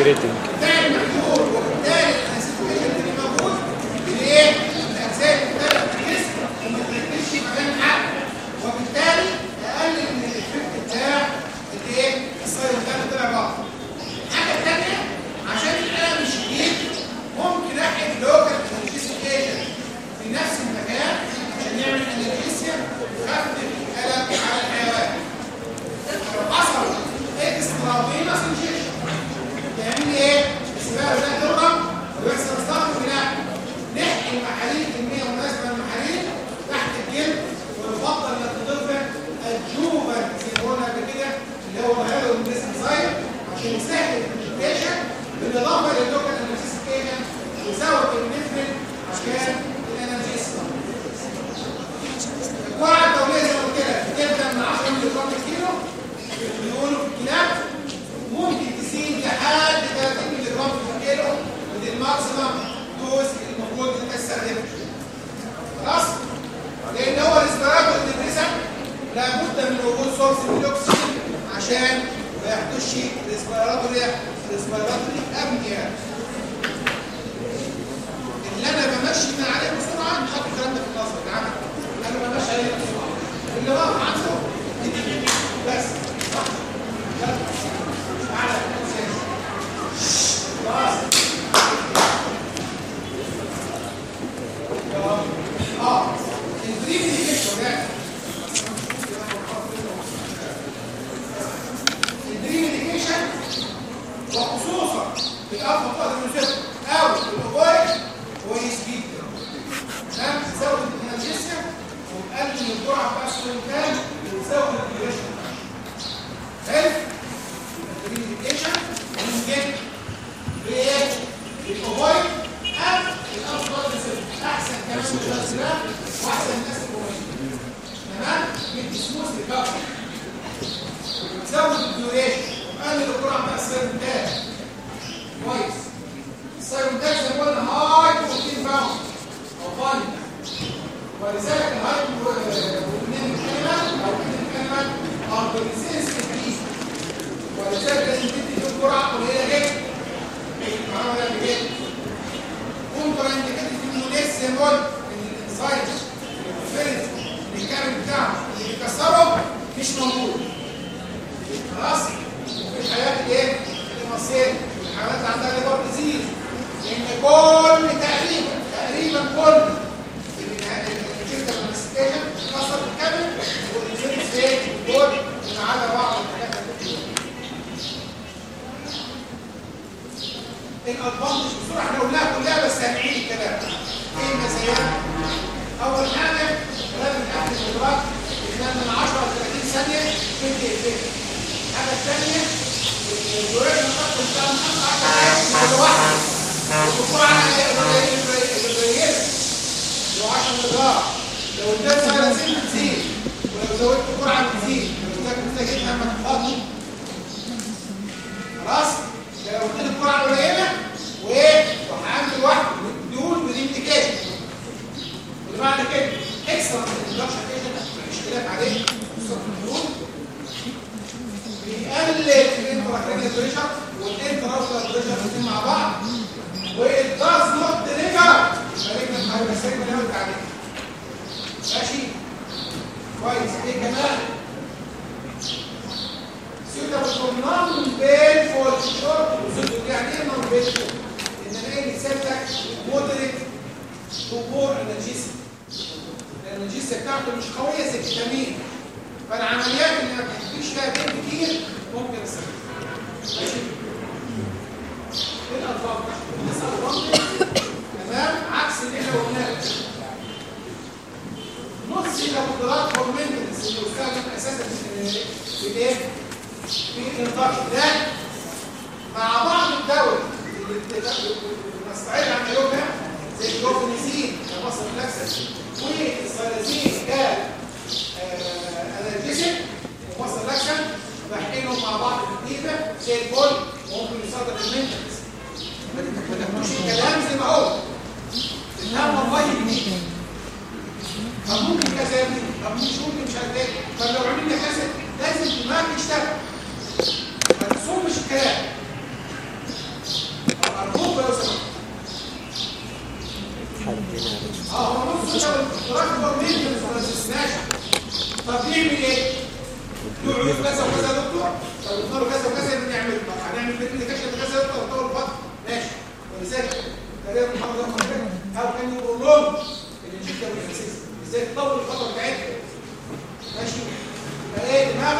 третий.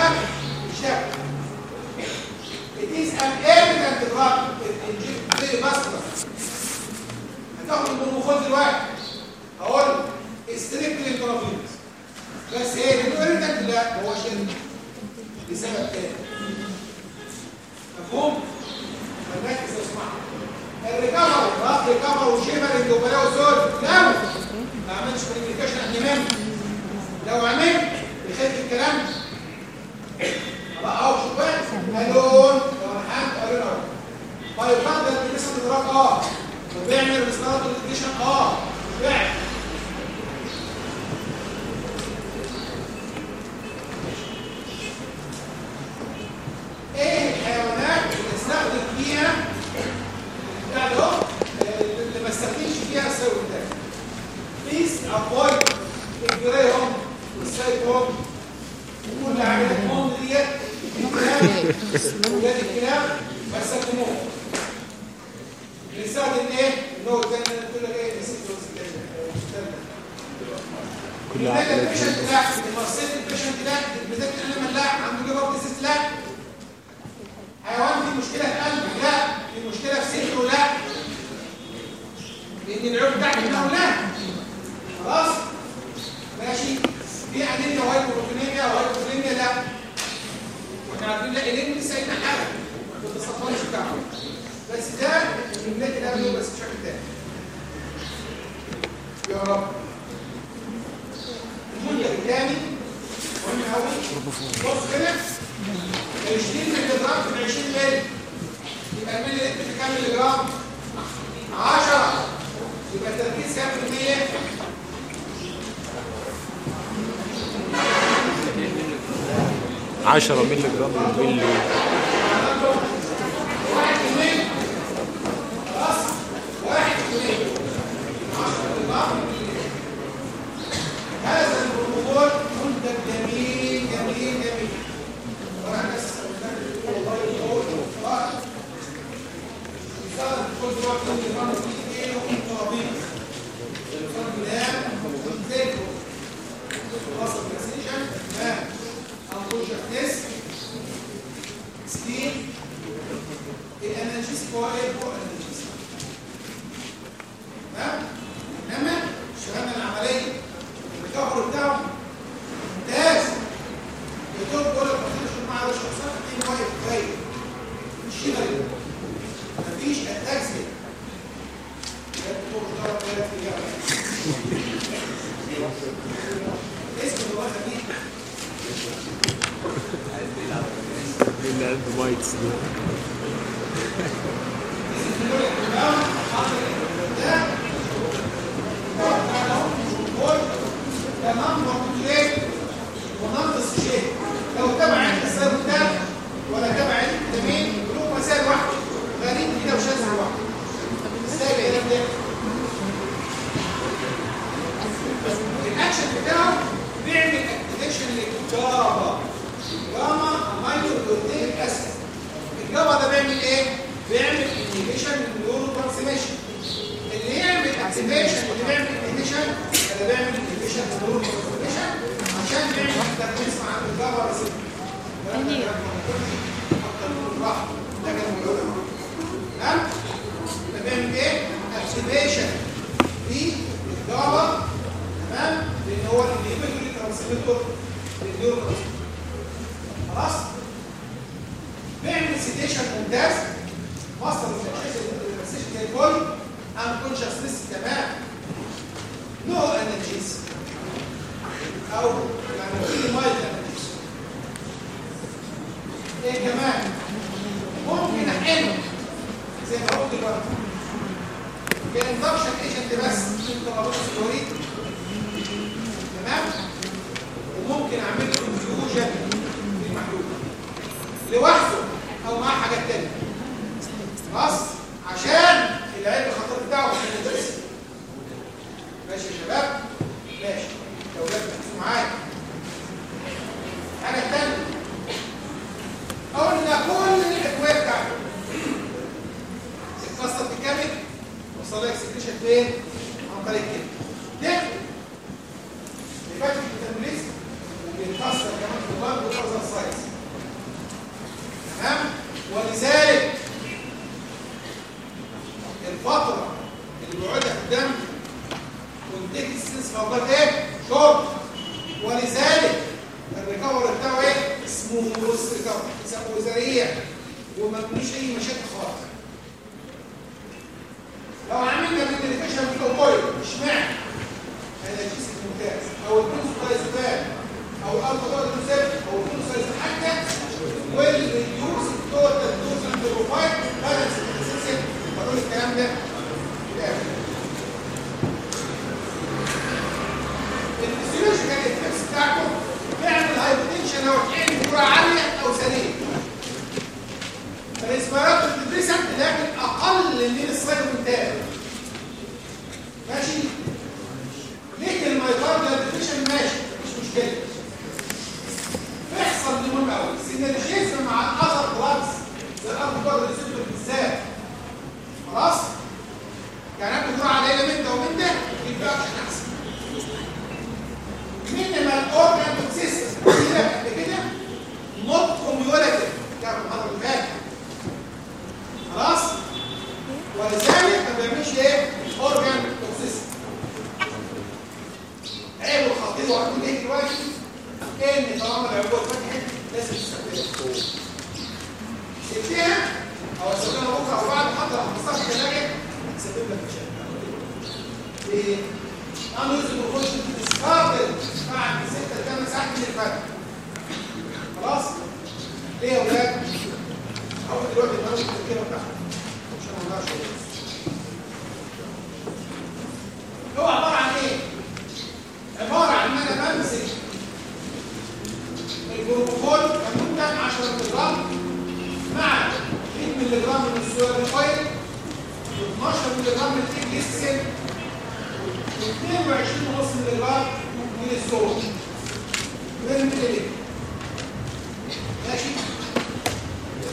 فايه دماغك الشكل It is an evident drug inject very vascular هتاخد البروموفول دلوقتي هقول استريكت الانترافينوس بس إيه لا هو شرب لسبب تاني مفهوم؟ فنركز لو سمحت الريكفر راح ريكفر وشيمر الدوبلاء والسود لو ما عملتش كوميونيكيشن اهتمام لو عملت بخلف الكلام بقى اهو شوف بقى الون لو رحمت قالوا له فيفضل الجسم الادراك آه وبيعمل ريستارت كوميونيكيشن آه بيعمل إيه الحيوانات اللي استخدم فيها بتاع اهو، اللي ما استخدمش فيها السيرو ده بيس افويد الجريهم والسايكوم وكل عملياتهم ديت الكلاب ولاد الكلاب ما استخدموهم اللي استخدم إيه؟ اللي هو الثاني اللي بتقول لك إيه كل كل عقل البيشنت لا المصير البيشنت لا البدايه الالم لا عنده جواب ديزيز لا. حيوان فيه مشكلة في قلبه لا في مشكلة في صدره لا. لأن العيون بتاعته لا. خلاص؟ ماشي. في انيميا وهايبوبروتينيميا وهايبوبروتينيميا لا وإحنا عارفين لا الانيميا لسه حاجة ما تتصفرش بتاعه. بس ده اللي قبله بس بشكل تاني يا رب. المنتج الثاني مهم قوي بص كده 20 مللي جرام في 20 مللي يبقى الملي لتر في كام مللي جرام 10 يبقى التركيز كام في المية؟ عشرة مللي جرام مللي 10 جرام هذا منتج جميل جميل جميل وأنا والله اللي فيه وصل بريسيشن تمام. انكوشن تيست. سكين الانالجيس هو الانالجيس تمام؟ انما اشتغلنا العملية. الكفر ممتاز. الدكتور بيقول لك ما مع الشخصيات دي واقف جاي الشغل مفيش أتاكسي. الدكتور ضرب ثلاث أيام اسم الله خفيف اللي عنده مايكس دي تمام موجود ليه وننقص شيء لو تبع السير ده ولا تبع الفيتامين له مسائل واحدة غريب كده وشاذ واحد إزاي العلاج ده الاكشن بتاعه بيعمل اكتيفيشن للجابا جاما امينو بروتين اسيد الجابا ده بيعمل إيه بيعمل انهيبيشن للنيورو ترانسميشن اللي يعمل activation اللي بيعمل inhibition اللي بيعمل inhibition لل neurotransmission عشان بيعمل تركيز مع ال GABA receptor الكلام ده كان ده تمام يبقى بيعمل إيه activation لل GABA تمام لأن هو ال inhibitory transmitter لل neurotransmitter خلاص؟ بيعمل sedation ممتاز. muscle relaxation زي الفل. unconsciousness تمام. no analgesia أو يعني في mild analgesia إيه كمان؟ ممكن احله زي ما قلت دلوقتي ك induction agent بس. انت الوريد تمام؟ وممكن أعمل له infusion في المحلول. لوحده أو معاه حاجات تانية. خلاص عشان العيب الخطر بتاعه ماشي يا شباب؟ ماشي. أولاد ركزوا معايا. حاجة تانية قلنا كل الأدوية بتاعته في الكبد وصل لك سكريشن فين؟ عن طريق كده. ده لفاتك الميتابوليزم وبيتكسر كمان في البلد وتوزن سايز تمام ولذلك الفترة اللي بيقعدها في الدم وانتج السنس فضلات إيه؟ شرب ولذلك الريكفر بتاعه إيه؟ اسمه بروس ريكفر يسموه سريع وما فيش أي مشاكل خالص لو عملنا ميديكيشن في الاوبويد اشمعنى؟ انالجيسيك ممتاز أو البنسولايزوفان أو الالفا أو البنسولايزوفان حتى والريديوس التوتال دوز اند بروفايل بالانس الاساسي بقول الكلام ده. الفسيولوجيكال افكتس بتاعته بيعمل هايبوتنشن لو كان بجرعه عالية أو سريع فالاسبيرات بتدرسك لكن أقل من السايكومنتال ماشي؟ ليه المايكارديال ديفيشن ماشي؟ مش مشكلة. بيحصل دي مهم قوي سينرجيزم مع الاذر دراجز زي الاربع ريسبتور بالذات خلاص؟ يعني أنا بجرعه عاليه من ده ومن ده يبقى أحسن. مينيمال اورجان كده قد كده not cumulative ده المره اللي فاتت خلاص؟ ولذلك ما بيعملش إيه؟ organ toxicity عيب الخطيب وهتقول إيه؟ دلوقتي ان طالما العبوه اتفتحت لازم تستخدمها سبتها أو استخدمها بكره أو بعد فتره 15 ثلاجه تسبب لك مشاكل ليه؟ أنا بخش في discarded بعد 6 8 ساعات من الفتح خلاص؟ ليه يا ولاد أول دلوقتي المنوط التركيبه بتاعته عشان ما نضيعش وقت. هو عبارة عن إيه؟ عبارة عن إن أنا بمسك الجلوكوز كمنتج 10 ملغ مع 100 ملغ من السويرفايل و12 ملغ من التجليسين و22 ونص ملغ من السول من الملي ماشي.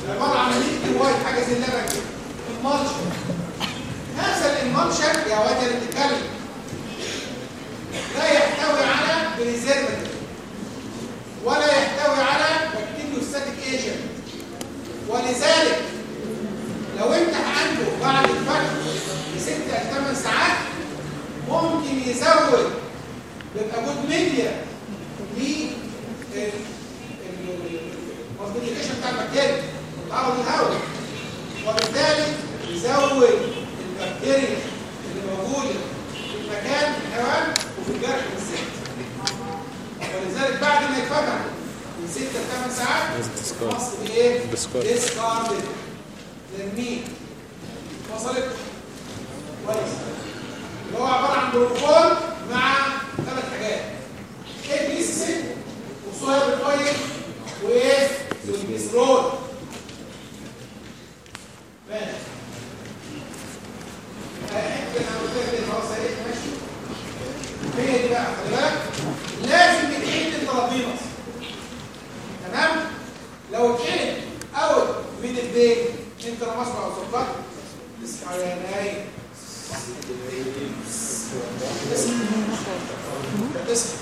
عبارة عن milky white حاجة زي اللبن كده. ال emulsion هذا ال emulsion يا واد اللي بتتكلم. لا يحتوي على preservative ولا يحتوي على bacteriostatic agent ولذلك بعد الفتح بست ل 8 ساعات ممكن يزود يبقى good media لل multiplication بتاع البكتيريا تعرض الهواء وبالتالي يزود البكتيريا اللي موجودة في المكان في الحيوان وفي الجرح بالذات ولذلك بعد ما يتفتح من 6 ل 8 ساعات. مصر بايه؟ بسكار. للمين؟ وصلت؟ كويس. اللي هو عبارة عن جلوكول مع ثلاث حاجات. ابليسين وصويا بالأويل وايه؟ والجليسرول ماشي. أنا قلت لك هو سريع. ماشي. هي دي بقى خلي بالك. لازم يتعين الترابينس تمام؟ لو اتعين اوت من البيت انت مصنع أو اصحى اصحى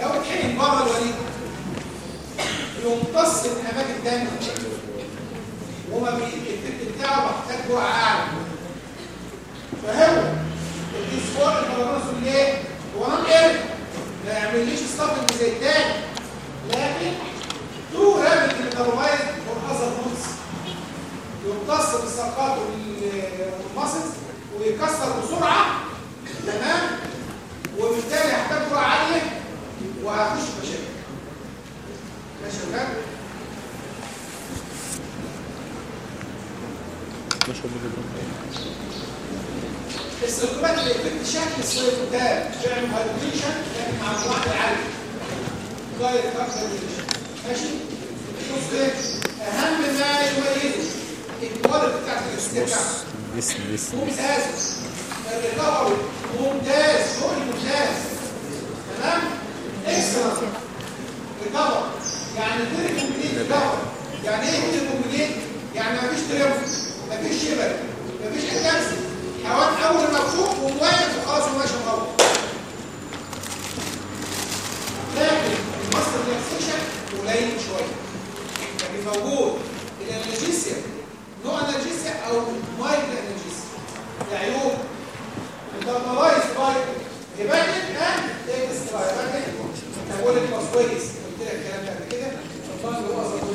لو اتحين بره الوليد يمتص من اماكن الدم وما الافكت بتاعه محتاج جرعه اعلى فهو الديسكور البلانوس ليه؟ هو اير ما يعمليش زي التاني لكن تو رابط ميتابولايز فور اذر فودز يمتص ويكسر بسرعة. تمام؟ وبالتالي هيحتاج جرعه عاليه وهخش مشاكل. ماشي يا ولاد؟ 12 مللي جرام السيركلات اللي بتدي شكل السيركلات بيعمل هايدريشن لكن مع الواحد العالي. دايركت اكسلريشن ماشي؟ شوف إيه أهم ما يميزه الكواليتي بتاعت الاسترجاع لسه لسه ممتاز ال recovery ممتاز شغل ممتاز تمام؟ excellent recovery يعني غير complete recovery يعني إيه غير complete؟ يعني مفيش tremor مفيش شبك مفيش انتنسي حيوان أول ما تشوف ومواجه وخلاص وماشي مروح لكن ال muscle relaxation قليل شوية. لكن موجود. ال analgesia نوع انرجيسيا أو مايكرو انرجيسيا العيوب. الدمرايز باي هيباتيك اند اكسترا هيباتيك. أنا بقول لك قلت لك الكلام ده قبل كده. والله هو اظن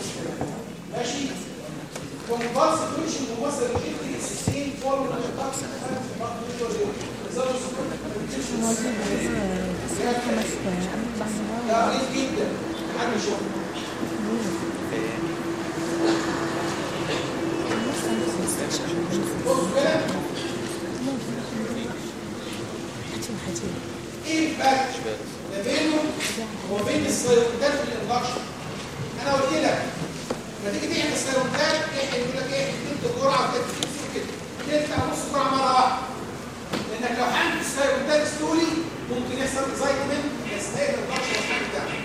ماشي؟ كومبالسيتي مصدر ريلاكسيشن إيه الفرق ما بينه وبين السيروتات الاندكشن أنا قلت لك لما تيجي تعمل سيروتات إحنا لك إيه أنت جرعة تكفيك ترفع نص الكرة مرة واحدة. لأنك لو حملت سايكوتاكس طولي ممكن يحصل اكسايتمنت يستاهل الضغط والحمل بتاعك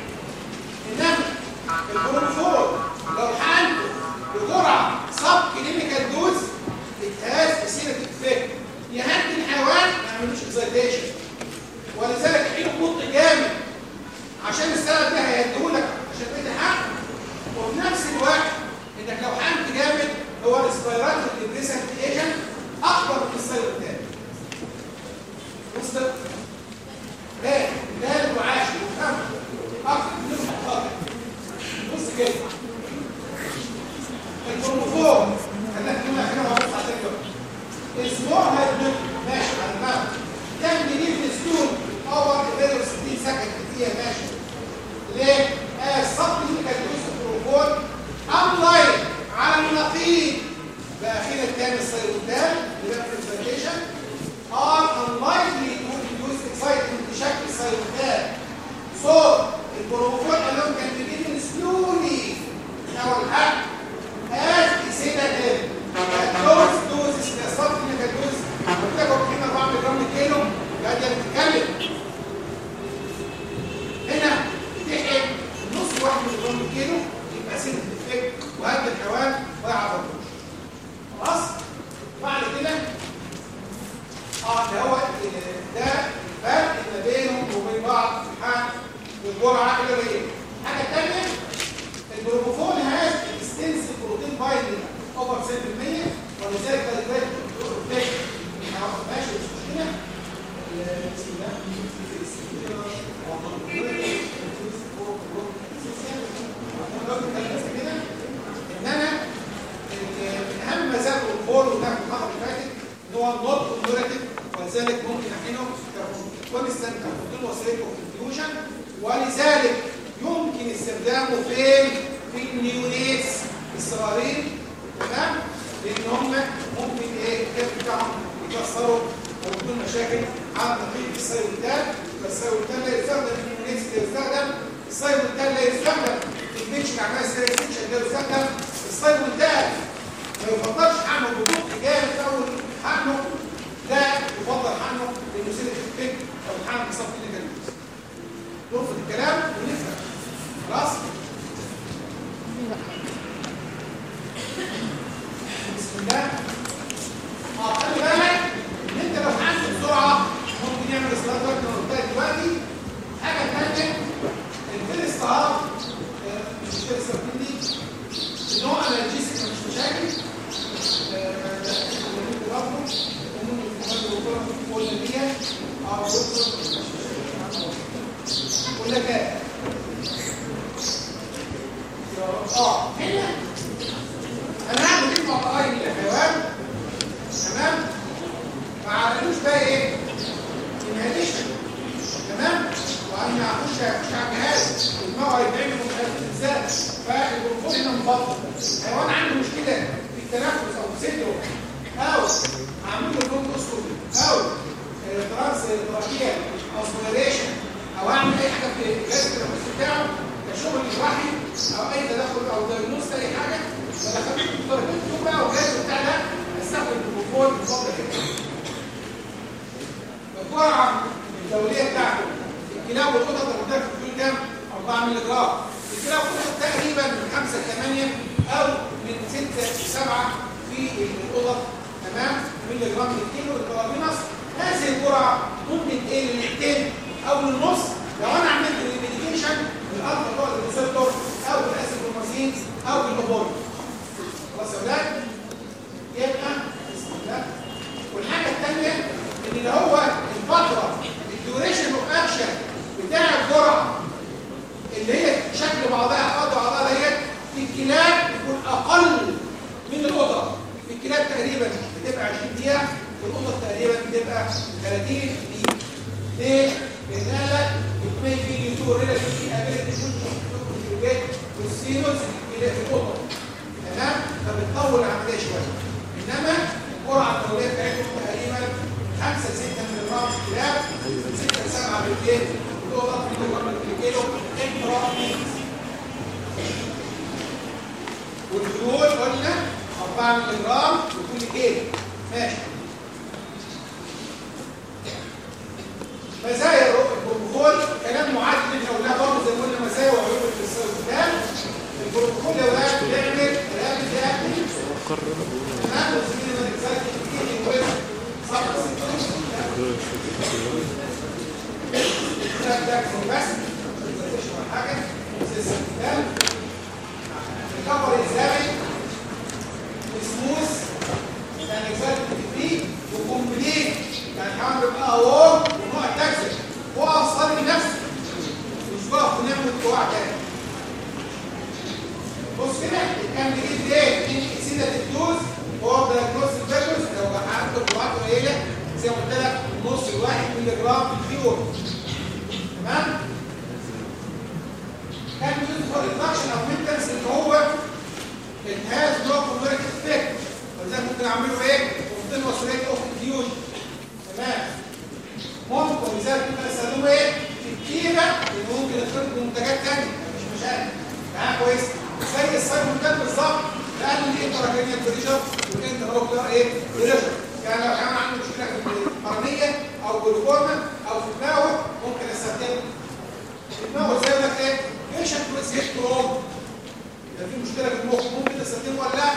إنما البروفور لو حملته بجرعة سب كلينيكال دوز اتهاز بسيرة افكت يهدي الحيوان ما يعملوش اكسايتيشن ولذلك حيله ببطء جامد. عشان السبب ده هيديهولك عشان تدي حق. وفي نفس الوقت إنك لو حملت جامد هو السبايرال ديبريسنت ايجنت Остаток. Остаток. في مشكلة في المخ ممكن تستخدمه ولا لا؟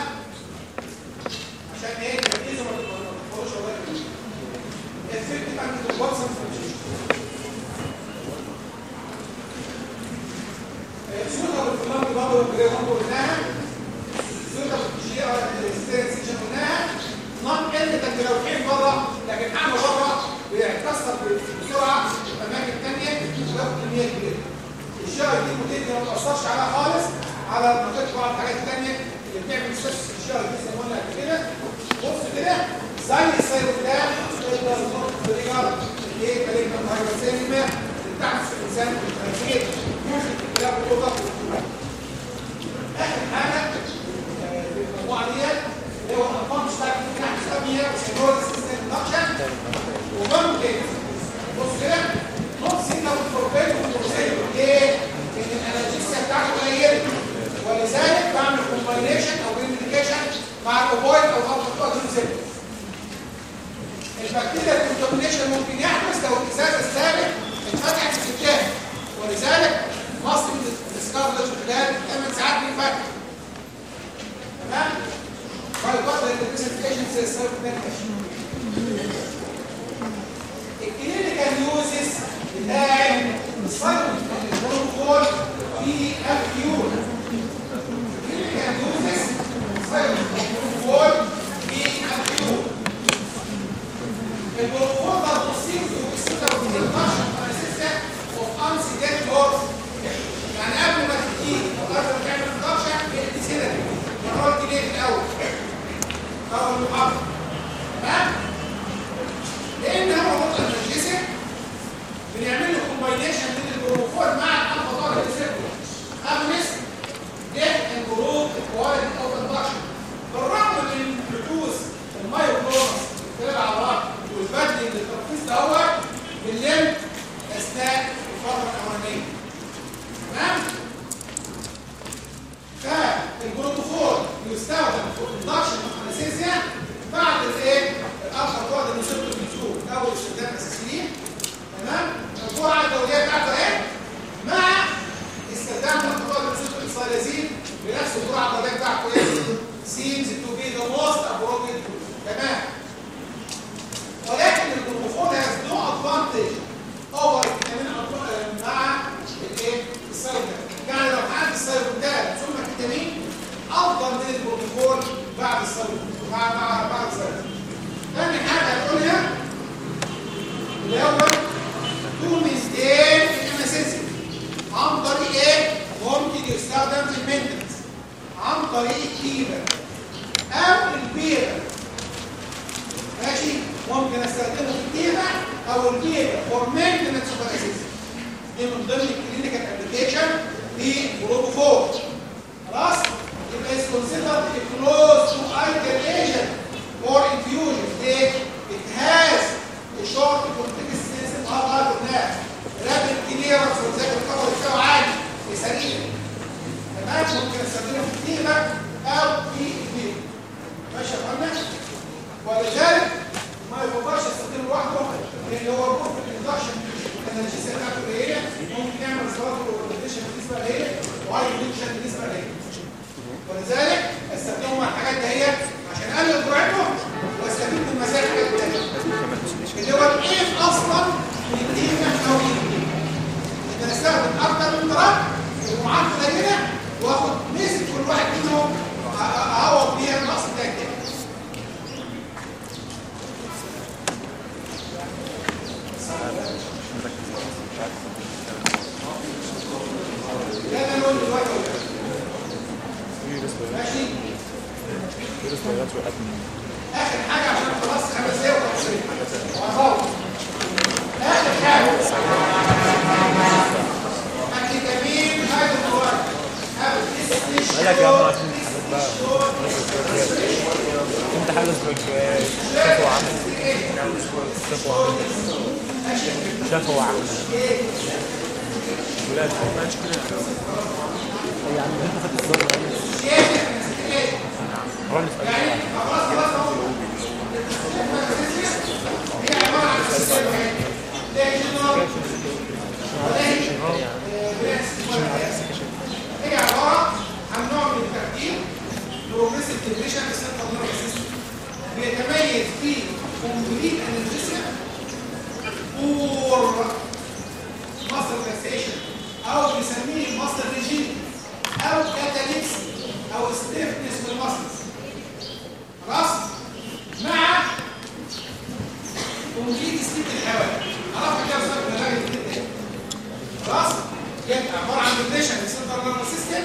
تمام ممكن في التيمة أو في البيت ماشي يا فندم ولذلك ما يفضلش استخدمه لوحده لأن هو بروف الاندكشن الانرجيسيه بتاعته قليله ممكن يعمل صلاه الاورينتيشن بالنسبة قليله وهاي اورينتيشن بالنسبة قليله ولذلك استخدمه مع الحاجات دهيت عشان اقلل جرعته واستفيد من مزايا الحاجات اللي هو الايه أصلا من الدقيقه أو الدقيقه أنا استخدم أكتر من طرق ومعاك قليله واخد نسبه كل واحد منهم اعوض بيها النقص ده. أنا ماشي. آخر حاجة عشان خلاص خمس دقايق وخلصنا وهنروح آخر حاجة الفيتامين هيدروكلورايد أو مالك يا عم عشان انت حاجة اسمك شافوا عمل. شافوا عمل. شافوا عمل. ولاد ما كده عم انت خدت الصورة روح نسال هي عباره عن نوع من التركيب ديبريشن للسنترال نيرفس سيستم بيتميز فيه كومبليت انرجيسيا اور مصر ريلاكسيشن أو بنسميه مصر ريجيم أو كاتاليكسي أو ستيفنس في المصلز خلاص؟ مع كومبليت ستيت الحيوان. عرفت كده من الراجل الجديد خلاص؟ يبقى عبارة عن depression لل central nervous system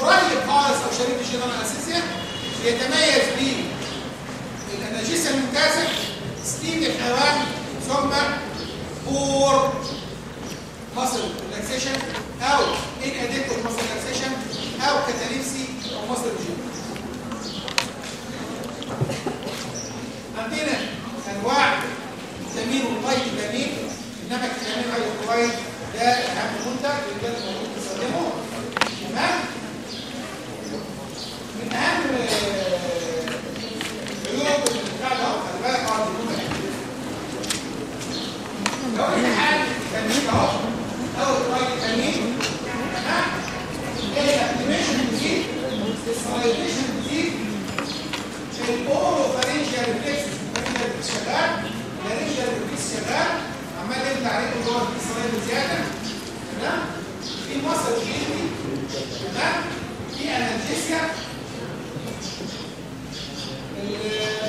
قريب خالص أو شريك ال general anesthesia يتميز ب ال analgesia الممتازه ستيم الحيوان ثم poor muscle relaxation أو inadequate muscle relaxation أو catalepsy أو muscle rigidity عندنا أنواع فيتامين والماي فيتامين إنما الفيتامين هيدروكلورايد ده أهم منتج ده المفروض تستخدمه تمام؟ من أهم عيوب البتاع ده خلي بالك آه دي لو امتحان تمرين اهو اول شوية تمرين تمام إيه بتزيد السلايديشن بتزيد الاورو فارنجيال ريفلكس شغال الفارنجيال ريفلكس شغال عمال يبدا عليكم جوه في سلايد زياده تمام في مصر جيلي تمام في انالجيسيا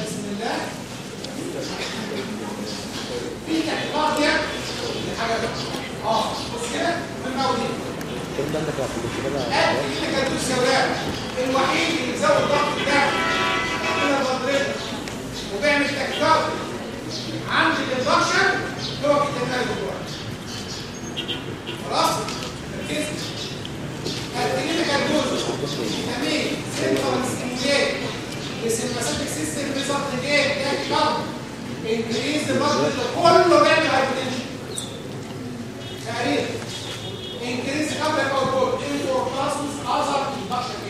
بسم الله في آه بص كده ده كده كده يا الوحيد اللي بيزود الضغط بتاعه ربنا بضربه وبيعمل تكتار عند الاندكشن هو كده دلوقتي خلاص ركز الكلينيك الجوز فيتامين سنترال ستيموليت السيمباثيك سيستم جيت تاني كارب انكريز البلد كله بيعمل هايبرتنشن تقريبا انكريز قبل الاوتبوت انتو بلاسمس اذر اندكشن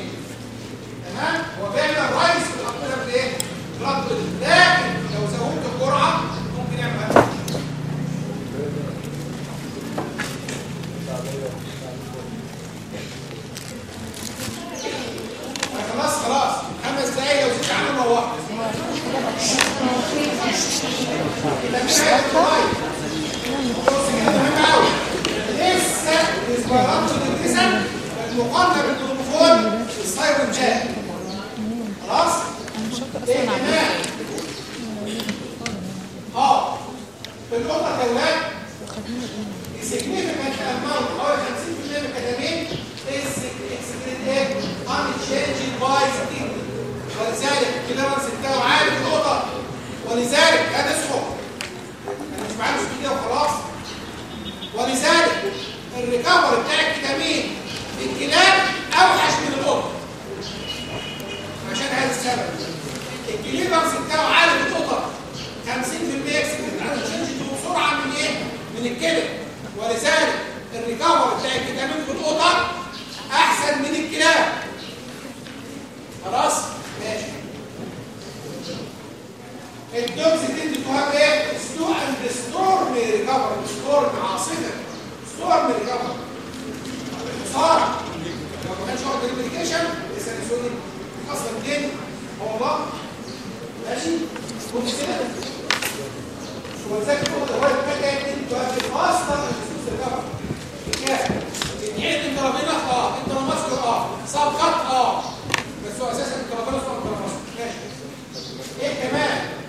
تمام هو بيعمل رايز في الابطال بايه؟ بلاد لكن لو زودت الجرعه ممكن يعمل هايبرتنشن خلاص خلاص خمس دقايق لو زدت عنه روحت يبقى مش هيبقى بص كده مهم قوي لسه الاسبرانتو ديبريسن بالمقارنه بالبروموفون السايرون جاي خلاص كمان آه في النقطه الاولاد significant amount حوالي 50% من الكتامين is excreted unchanged by ولذلك ال clearance بتاعه عالي في النقطه ولذلك أنا مش بعمل كده وخلاص. ولذلك ال recovery بتاع الفيتامين في الكلاب أوحش من القطط عشان هذا السبب. ال clearance بتاعه عالي القطط 50% excreted unchanged بسرعة من إيه؟ من الكلب. ولذلك ال recovery بتاع الفيتامين في القطط أحسن من الكلاب. خلاص؟ ماشي الدوز تدي تهاب إيه؟ ستو اند ستورم ريكفري ستورم عاصفه ستورم ريكفري خساره لو ما كانش واخد الميديكيشن السنسوني أصلا جن هو الله ماشي كل كده ولذلك هو هو الحاجة انت أصلا الفلوس ريكفري كام؟ يعني انت ربنا آه انت ماسك آه صاب خط آه بس هو أساسا انت ربنا صاب ماشي إيه كمان؟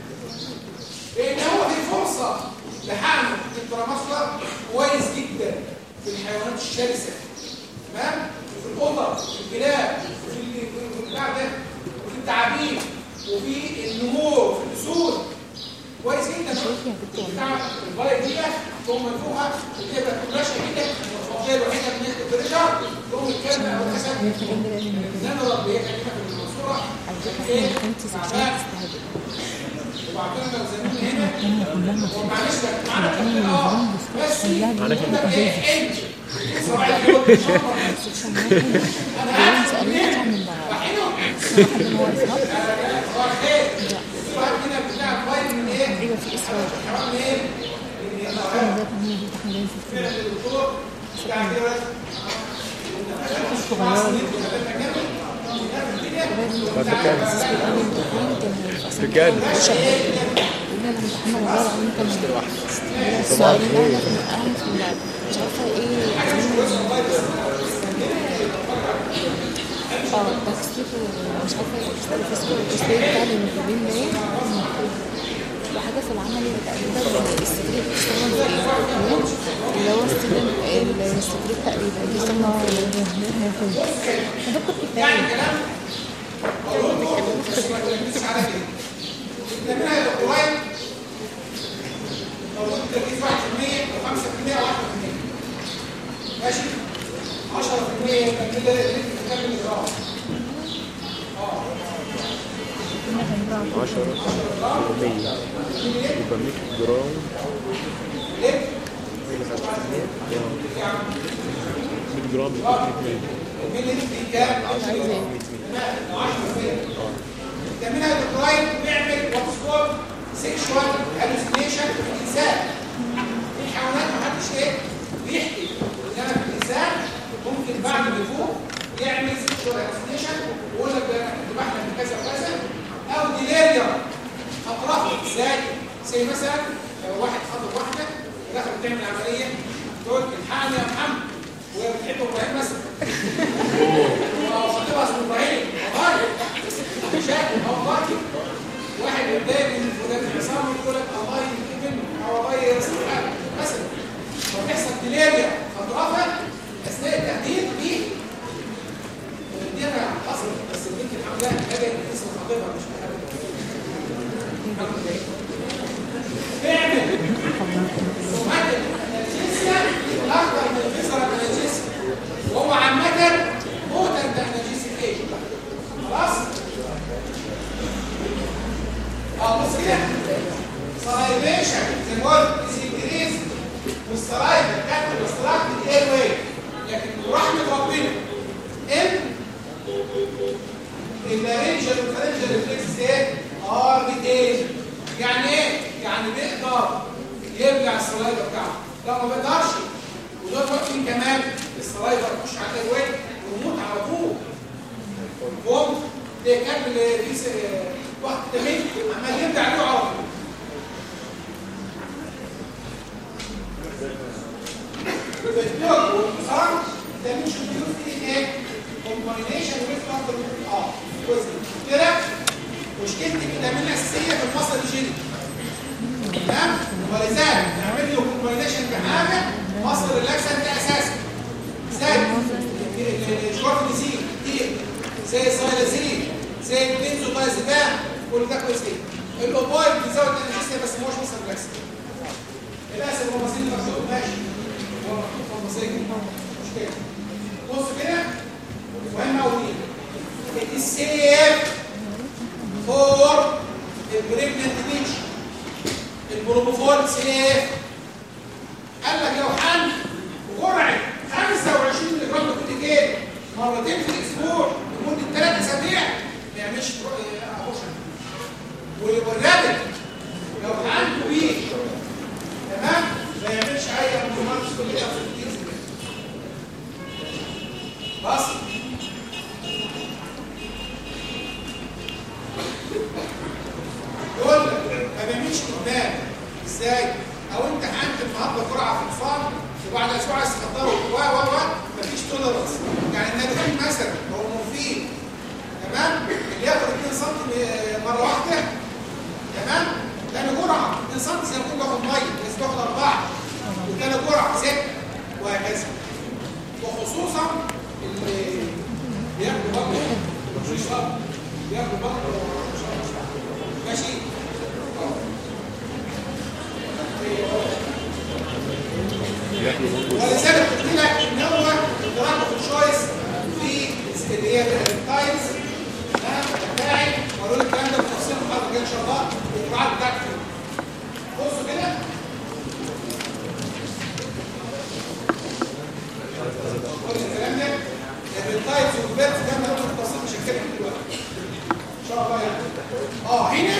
لأن هو في فرصة لحمل التراماسكولار كويس جدا في الحيوانات الشرسة. تمام؟ وفي القطط وفي الكلاب وفي ال- في البتاع ده. وفي التعابين وفي النمور وفي الاسود كويس جدا. بتاع الفايت دي تقوم منفوخه وتبقى كلاشة كده وتفضل الوحيده من البريشر تقوم الكلمة أو الحسن نضرب بيها كده في المنصوره لو زميلنا هنا ومعلش ده معانا كلمه آه بس يقول لك إيه انت صباح شاء الله أنا قاعد البيت بحيهم صباح الخير الواحد كده بتاع فايت من إيه؟ أيوه في اسود حرام من إيه؟ فين الدكتور بتاع كده بس بجد في اللعب مش عارفه إيه آه تكسير مش عارفه إيه التسكير التسكير بتاع المكتوبين ده وحاجه في العمل تقريبا في إيه؟ اللي هو السكريت تقريبا بيستخدم في إيه؟ دكتور كفايه منها لو كنت تركيز 1% أو 5% أو 10% ماشي 10% يبقى كده تكمل الجرام 10 100 يبقى 100 جرام؟ 100 جرام يبقى 2 الملي دي كام؟ 10 تمام 10% ده منها الكلاين بيعمل واتس كول سيكشوال هالوسينيشن في الانسان في حيوانات ما حدش إيه بيحكي انما في الانسان ممكن بعد ما يفوق يعمل sexual hallucination ويقول لك أنا كنت بحلم بكذا وكذا أو delirium اطرافه إزاي زي مثلا لو واحد خاطب واحدة ودخل تعمل عمليه تقول الحقني يا محمد وهي بتحب إبراهيم مثلا والله مشاكل واحد يتضايق من فلان العصام يقول لك الله يمكن أو الله يصلح مثلا فبيحصل ديليريا اطرافها اثناء التهديد دي دي أنا حصل بس البنت الحمد لله حاجة اسم خطيبها مش حاجة بيعمل سمعت الانالجيسيا الاكبر من الفيزر الانالجيسيا وهو انالجيسيا إيه خلاص آه بص كده salivation زي ما قلت is increase وال saliva بتاعت obstruct airway لكن برحمه ربنا ان ال laryngeal وال pharyngeal reflex إيه are retained يعني إيه يعني بيقدر يرجع ال saliva بتاعه لو ما بيقدرش ودول واقفين كمان ال saliva تخش على ال airway ويموت على طول قوم ده كان في واحد تمام عمال يرجع عليه على طول ال dog والحصان ده مش بيقول إيه جزء كده مشكلتي كده من اساسيه في ال muscle rigidity تمام ولذلك نعمل له combination بحاجه muscle relaxant اساسي زي الشورفنزين كتير زي ال xylazine زي ال benzodiazepam كل ده كويس جدا. ال opioid بيزود ال analgesia بس ما هوش muscle relaxant الأسف هو مصير مكتوب ماشي. هو مكتوب مش كده. بص كده. مهم قوي safe for the pregnant bitch. ال propofol safe قال لك لو حمل وجرعه 25 ملي جرام كورتيكين مرتين في الأسبوع. لمدة ثلاث أسابيع ما يعملش abortion وال rabbit لو عنده بيه تمام؟ ما يعملش أي في كل بس. يقول لك ما بيعملش ادمان إزاي؟ أو أنت عندك النهارده جرعة في الفرن وبعد أسبوع عايز و و و مفيش توليرنس يعني النادرين مثلا تمام؟ اللي ياخد 2 سم مرة واحدة. تمام؟ تاني جرعة. 2 سم زي ما بياخد ميه بس بياخد اربعه وتاني جرعة سته وهكذا. وخصوصا اللي بياكلوا بطل مش شرط بياكلوا بطل ماشي؟ ولذلك قلت لك ان هو درجه الشويس في اللي هي التايمز بتاعي وقالوا لي الكلام ده بتفصيل الحلقة الجايه ان شاء الله والقراءات بتاعتي بصوا كده. كل الكلام ده. ال tigers وال bears الكلام ده بالتفصيل مش هتكلم دلوقتي. إن شاء الله يعني. آه هنا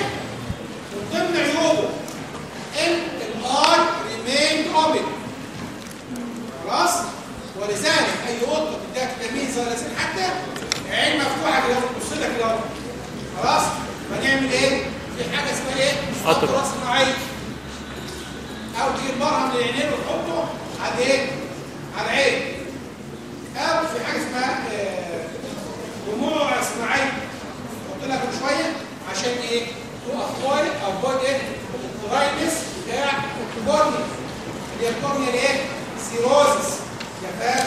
من ضمن عيوبه إن ال eye remain open خلاص؟ ولذلك أي قطة بتديها فيتامين زي حتى عين مفتوحة كده بتبص لك كده. خلاص؟ فنعمل إيه؟ في حاجة اسمها إيه؟ قطر. راس صناعيه أو تجيب مرهم للعينين وتحطه على إيه؟ على العين. أو في حاجة اسمها دموع صناعيه قلت لك من شوية عشان إيه؟ to avoid avoid إيه؟ ال dryness بتاع ال cornea. اللي هي ال cornea الايه xerosis جفاف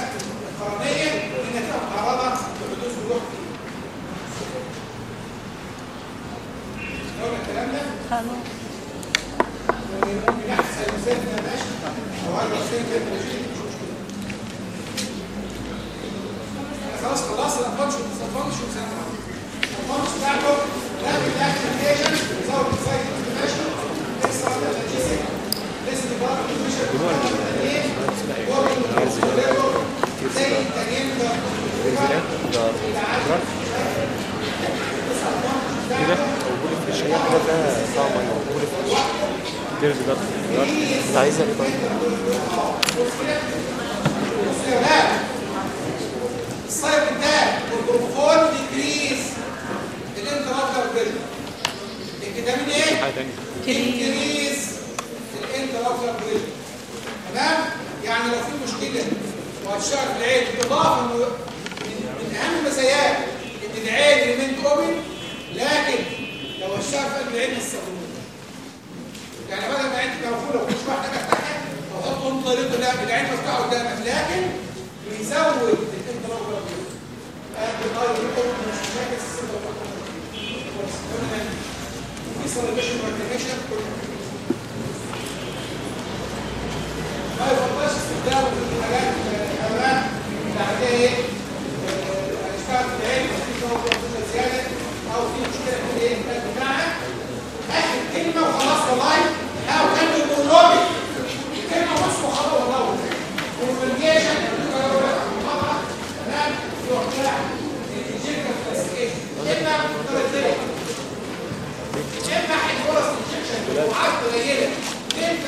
القرنية اللي تبقى معرضه لحدوث جروح لو الكلام ده خلاص ممكن يحصل المثال ده ماشي أو هاي الوسيله كده ماشي مش مشكله خلاص خلاص الفانكشن الفانكشن الفانكشن بتاعته رابط اكتيفيشن زود السايت ماشي اكسترا انرجيسيك لسه برضه مش زي التانيين ده كده فريش هي حاجة فيها صعبه كتير بجد بجد انت عايزها السايب بتاعك والجلوكوفون ديكريز الانترافير بريشر الكتامين إيه؟ حاجة تانيه انكريز الانترافير بريشر تمام؟ يعني لو في مشكله وهتشتغل في العين بالاضافه من اهم مزاياه ان العين ريميند اوبن لكن لو العين ما تستخدموش يعني بدل ما انت مقفوله ومش واحدة تفتحها أو تحط طن طريقة لا العين مفتوحه قدامك. لكن بيزود مش مشاكل السنة في سيرفيشن ماركيشن ما يفضلش استخدامه في الحاجات الحمام بعد إيه هيشتغل في العين في زيادة. أو في مشكلة في الايه كلمه وخلاص والله. أو كان البرولوجي الكلمة بص وخلاص والله. والفرجيشن تمام يروح بتاع الجيكا كلاسيكيشن الفرص الانجكشن وعاد قليلة. تلت